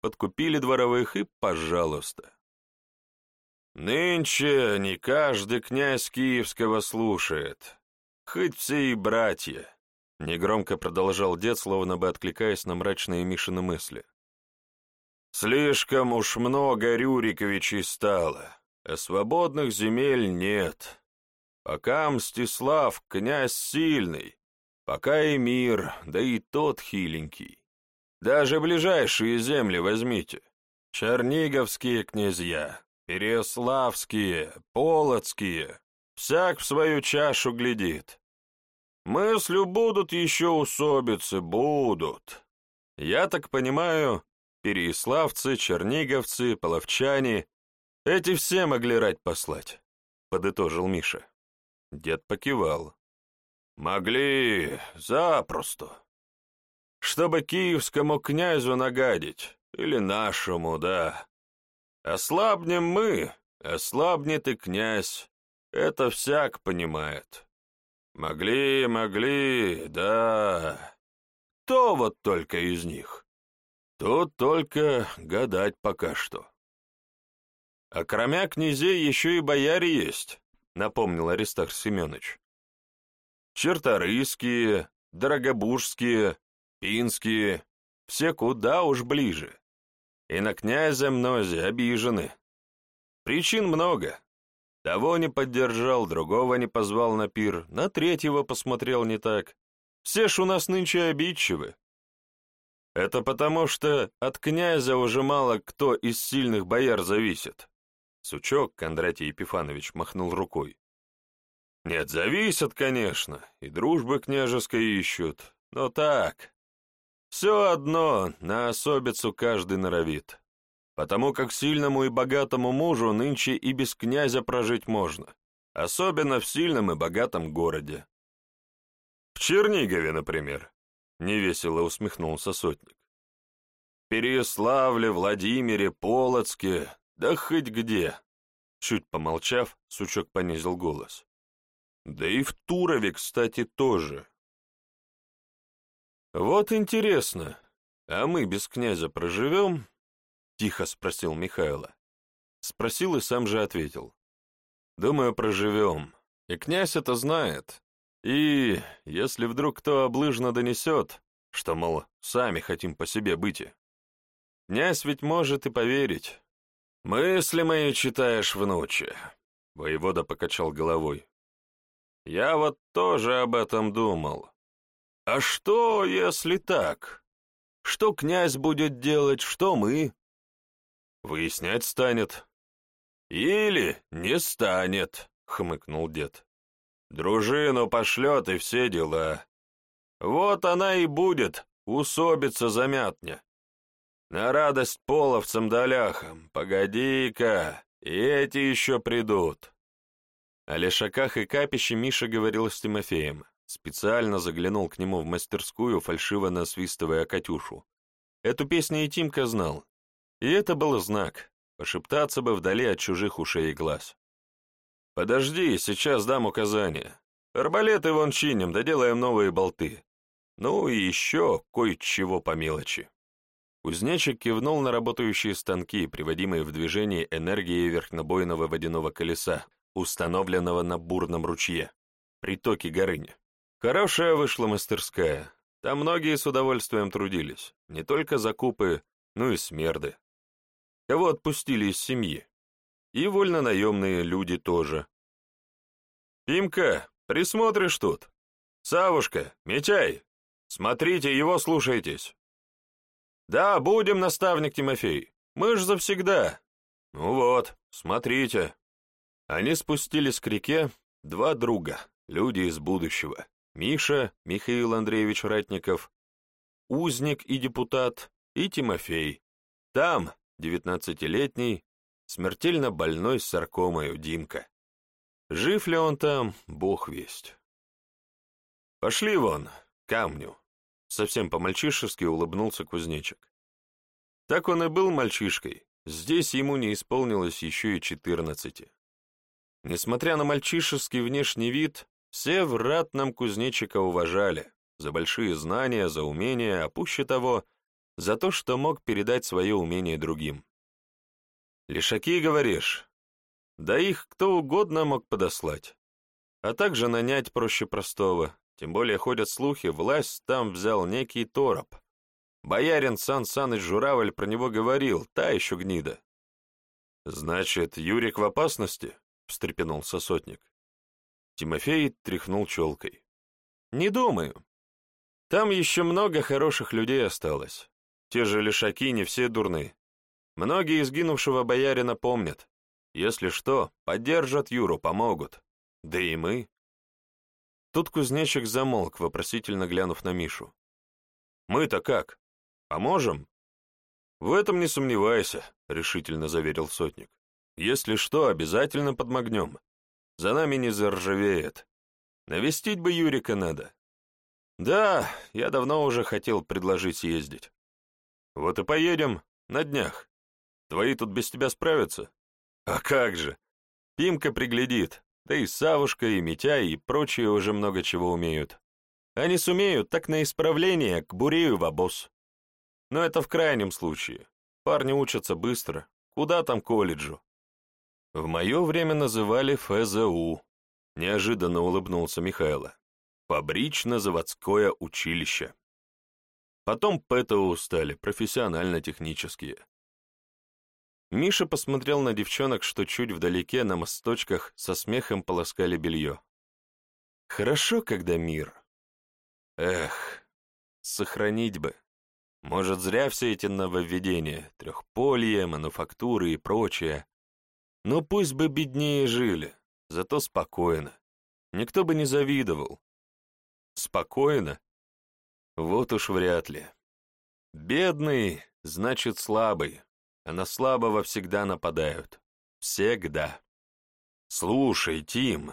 Подкупили дворовых и пожалуйста. Нынче не каждый князь Киевского слушает, хоть все и братья, негромко продолжал дед, словно бы откликаясь на мрачные Мишины мысли. Слишком уж много Рюриковичей стало, а свободных земель нет. Пока Мстислав князь сильный, пока и мир, да и тот хиленький. Даже ближайшие земли возьмите. Черниговские князья, Переславские, Полоцкие, всяк в свою чашу глядит. Мыслю будут еще усобицы, будут. Я так понимаю, переславцы, черниговцы, половчане — эти все могли рать послать, — подытожил Миша. Дед покивал. Могли запросто. Чтобы киевскому князю нагадить, или нашему, да. Ослабнем мы, ослабнет и князь. Это всяк понимает. Могли, могли, да. То вот только из них. Тут только гадать пока что. А кроме князей еще и бояре есть, напомнил Аристарх Семенович. Черторыйские, Дорогобужские, Пинские, все куда уж ближе и на князя мнози обижены. Причин много. Того не поддержал, другого не позвал на пир, на третьего посмотрел не так. Все ж у нас нынче обидчивы. Это потому, что от князя уже мало кто из сильных бояр зависит. Сучок Кондратий Епифанович махнул рукой. Нет, зависят, конечно, и дружбы княжеской ищут, но так, все одно, на особицу каждый норовит. Потому как сильному и богатому мужу нынче и без князя прожить можно, особенно в сильном и богатом городе. В Чернигове, например, невесело усмехнулся сотник. Переславле, Владимире, Полоцке, да хоть где. Чуть помолчав, сучок понизил голос. Да и в Турове, кстати, тоже. «Вот интересно, а мы без князя проживем?» — тихо спросил Михайло. Спросил и сам же ответил. «Думаю, проживем. И князь это знает. И если вдруг кто облыжно донесет, что, мол, сами хотим по себе быть, князь ведь может и поверить. Мысли мои читаешь в ночи», — воевода покачал головой. «Я вот тоже об этом думал». А что, если так? Что князь будет делать, что мы? Выяснять станет. Или не станет, хмыкнул дед. Дружину пошлет и все дела. Вот она и будет, усобица замятня. На радость половцам да ляхам, погоди-ка, и эти еще придут. О лешаках и капище Миша говорил с Тимофеем. Специально заглянул к нему в мастерскую, фальшиво насвистывая Катюшу. Эту песню и Тимка знал. И это был знак. Пошептаться бы вдали от чужих ушей и глаз. «Подожди, сейчас дам указания. Арбалеты вон чиним, доделаем новые болты. Ну и еще кое-чего по мелочи». Кузнечик кивнул на работающие станки, приводимые в движение энергией верхнобойного водяного колеса, установленного на бурном ручье, притоке Горыни. Хорошая вышла мастерская. Там многие с удовольствием трудились. Не только закупы, но и смерды. Кого отпустили из семьи. И вольнонаемные люди тоже. «Пимка, присмотришь тут? Савушка, Митяй, смотрите, его слушайтесь». «Да, будем, наставник Тимофей. Мы ж завсегда». «Ну вот, смотрите». Они спустились к реке, два друга, люди из будущего. Миша, Михаил Андреевич Ратников, узник и депутат, и Тимофей. Там, девятнадцатилетний, смертельно больной с саркомою Димка. Жив ли он там, бог весть. «Пошли вон, камню», — совсем по-мальчишески улыбнулся кузнечик. Так он и был мальчишкой, здесь ему не исполнилось еще и четырнадцати. Несмотря на мальчишеский внешний вид, все в ратном кузнечика уважали за большие знания, за умения, а пуще того, за то, что мог передать свое умение другим. «Лишаки, говоришь?» Да их кто угодно мог подослать. А также нанять проще простого, тем более ходят слухи, власть там взял некий Тороп. Боярин Сан Саныч Журавль про него говорил, та еще гнида. «Значит, Юрик в опасности?» — встрепенулся сотник. Тимофей тряхнул челкой. «Не думаю. Там еще много хороших людей осталось. Те же лишаки не все дурны. Многие из гинувшего боярина помнят. Если что, поддержат Юру, помогут. Да и мы». Тут кузнечик замолк, вопросительно глянув на Мишу. «Мы-то как? Поможем?» «В этом не сомневайся», — решительно заверил сотник. «Если что, обязательно подмогнем. За нами не заржавеет. Навестить бы Юрика надо. Да, я давно уже хотел предложить съездить. Вот и поедем на днях. Твои тут без тебя справятся? А как же! Пимка приглядит, да и Савушка, и Митя, и прочие уже много чего умеют. Они сумеют, так на исправление, к Бурею в обоз. Но это в крайнем случае. Парни учатся быстро. Куда там колледжу? В мое время называли ФЗУ. Неожиданно улыбнулся Михайло. Фабрично-заводское училище. Потом ПТУ стали, профессионально-технические. Миша посмотрел на девчонок, что чуть вдалеке на мосточках со смехом полоскали белье. Хорошо, когда мир. Эх, сохранить бы. Может, зря все эти нововведения, трехполье, мануфактуры и прочее. Но пусть бы беднее жили, зато спокойно. Никто бы не завидовал. Спокойно? Вот уж вряд ли. Бедный, значит слабый, а на слабого всегда нападают. Всегда. Слушай, Тим,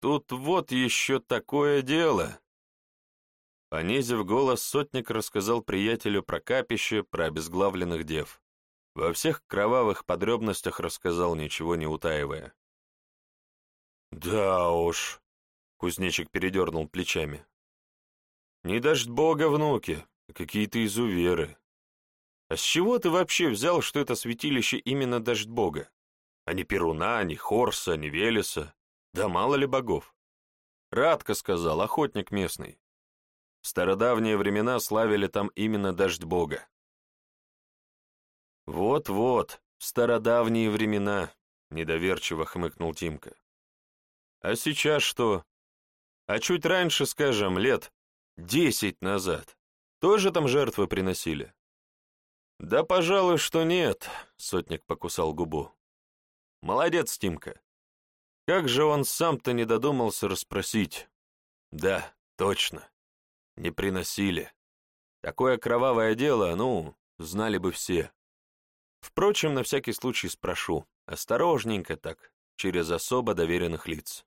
тут вот еще такое дело. Понизив голос, сотник рассказал приятелю про капище, про обезглавленных дев. Во всех кровавых подробностях рассказал, ничего не утаивая. «Да уж», — кузнечик передернул плечами. «Не дождь бога, внуки, какие-то изуверы. А с чего ты вообще взял, что это святилище именно дождь бога? А не Перуна, не Хорса, не Велеса? Да мало ли богов?» Радко сказал, охотник местный. В стародавние времена славили там именно дождь бога. «Вот-вот, в стародавние времена», — недоверчиво хмыкнул Тимка. «А сейчас что? А чуть раньше, скажем, лет десять назад, тоже там жертвы приносили?» «Да, пожалуй, что нет», — сотник покусал губу. «Молодец, Тимка. Как же он сам-то не додумался расспросить?» «Да, точно. Не приносили. Такое кровавое дело, ну, знали бы все. Впрочем, на всякий случай спрошу. Осторожненько так, через особо доверенных лиц.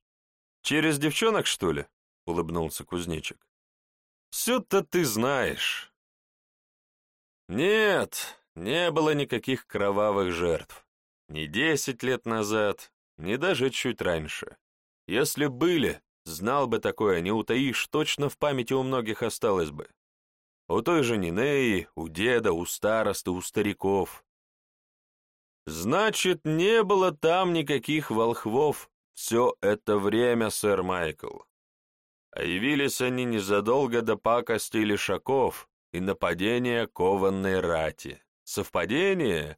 «Через девчонок, что ли?» — улыбнулся кузнечик. «Все-то ты знаешь». «Нет, не было никаких кровавых жертв. Ни десять лет назад, ни даже чуть раньше. Если были, знал бы такое, не утаишь, точно в памяти у многих осталось бы. У той же Нинеи, у деда, у старосты, у стариков. Значит, не было там никаких волхвов все это время, сэр Майкл. А явились они незадолго до пакости лишаков и нападения кованной рати. Совпадение?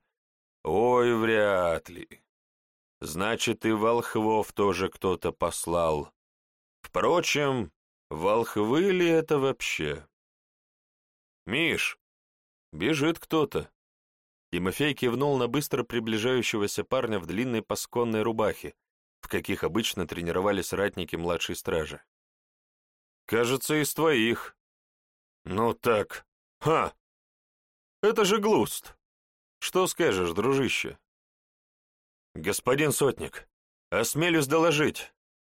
Ой, вряд ли. Значит, и волхвов тоже кто-то послал. Впрочем, волхвы ли это вообще? Миш, бежит кто-то. Тимофей кивнул на быстро приближающегося парня в длинной пасконной рубахе, в каких обычно тренировались ратники младшей стражи. «Кажется, из твоих». «Ну так, ха! Это же глуст! Что скажешь, дружище?» «Господин Сотник, осмелюсь доложить».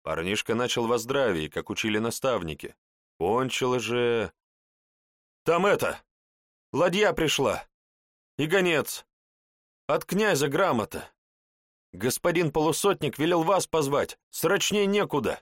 Парнишка начал во здравии, как учили наставники. Кончило же... «Там это! Ладья пришла!» И гонец. От князя грамота. Господин полусотник велел вас позвать, срочней некуда.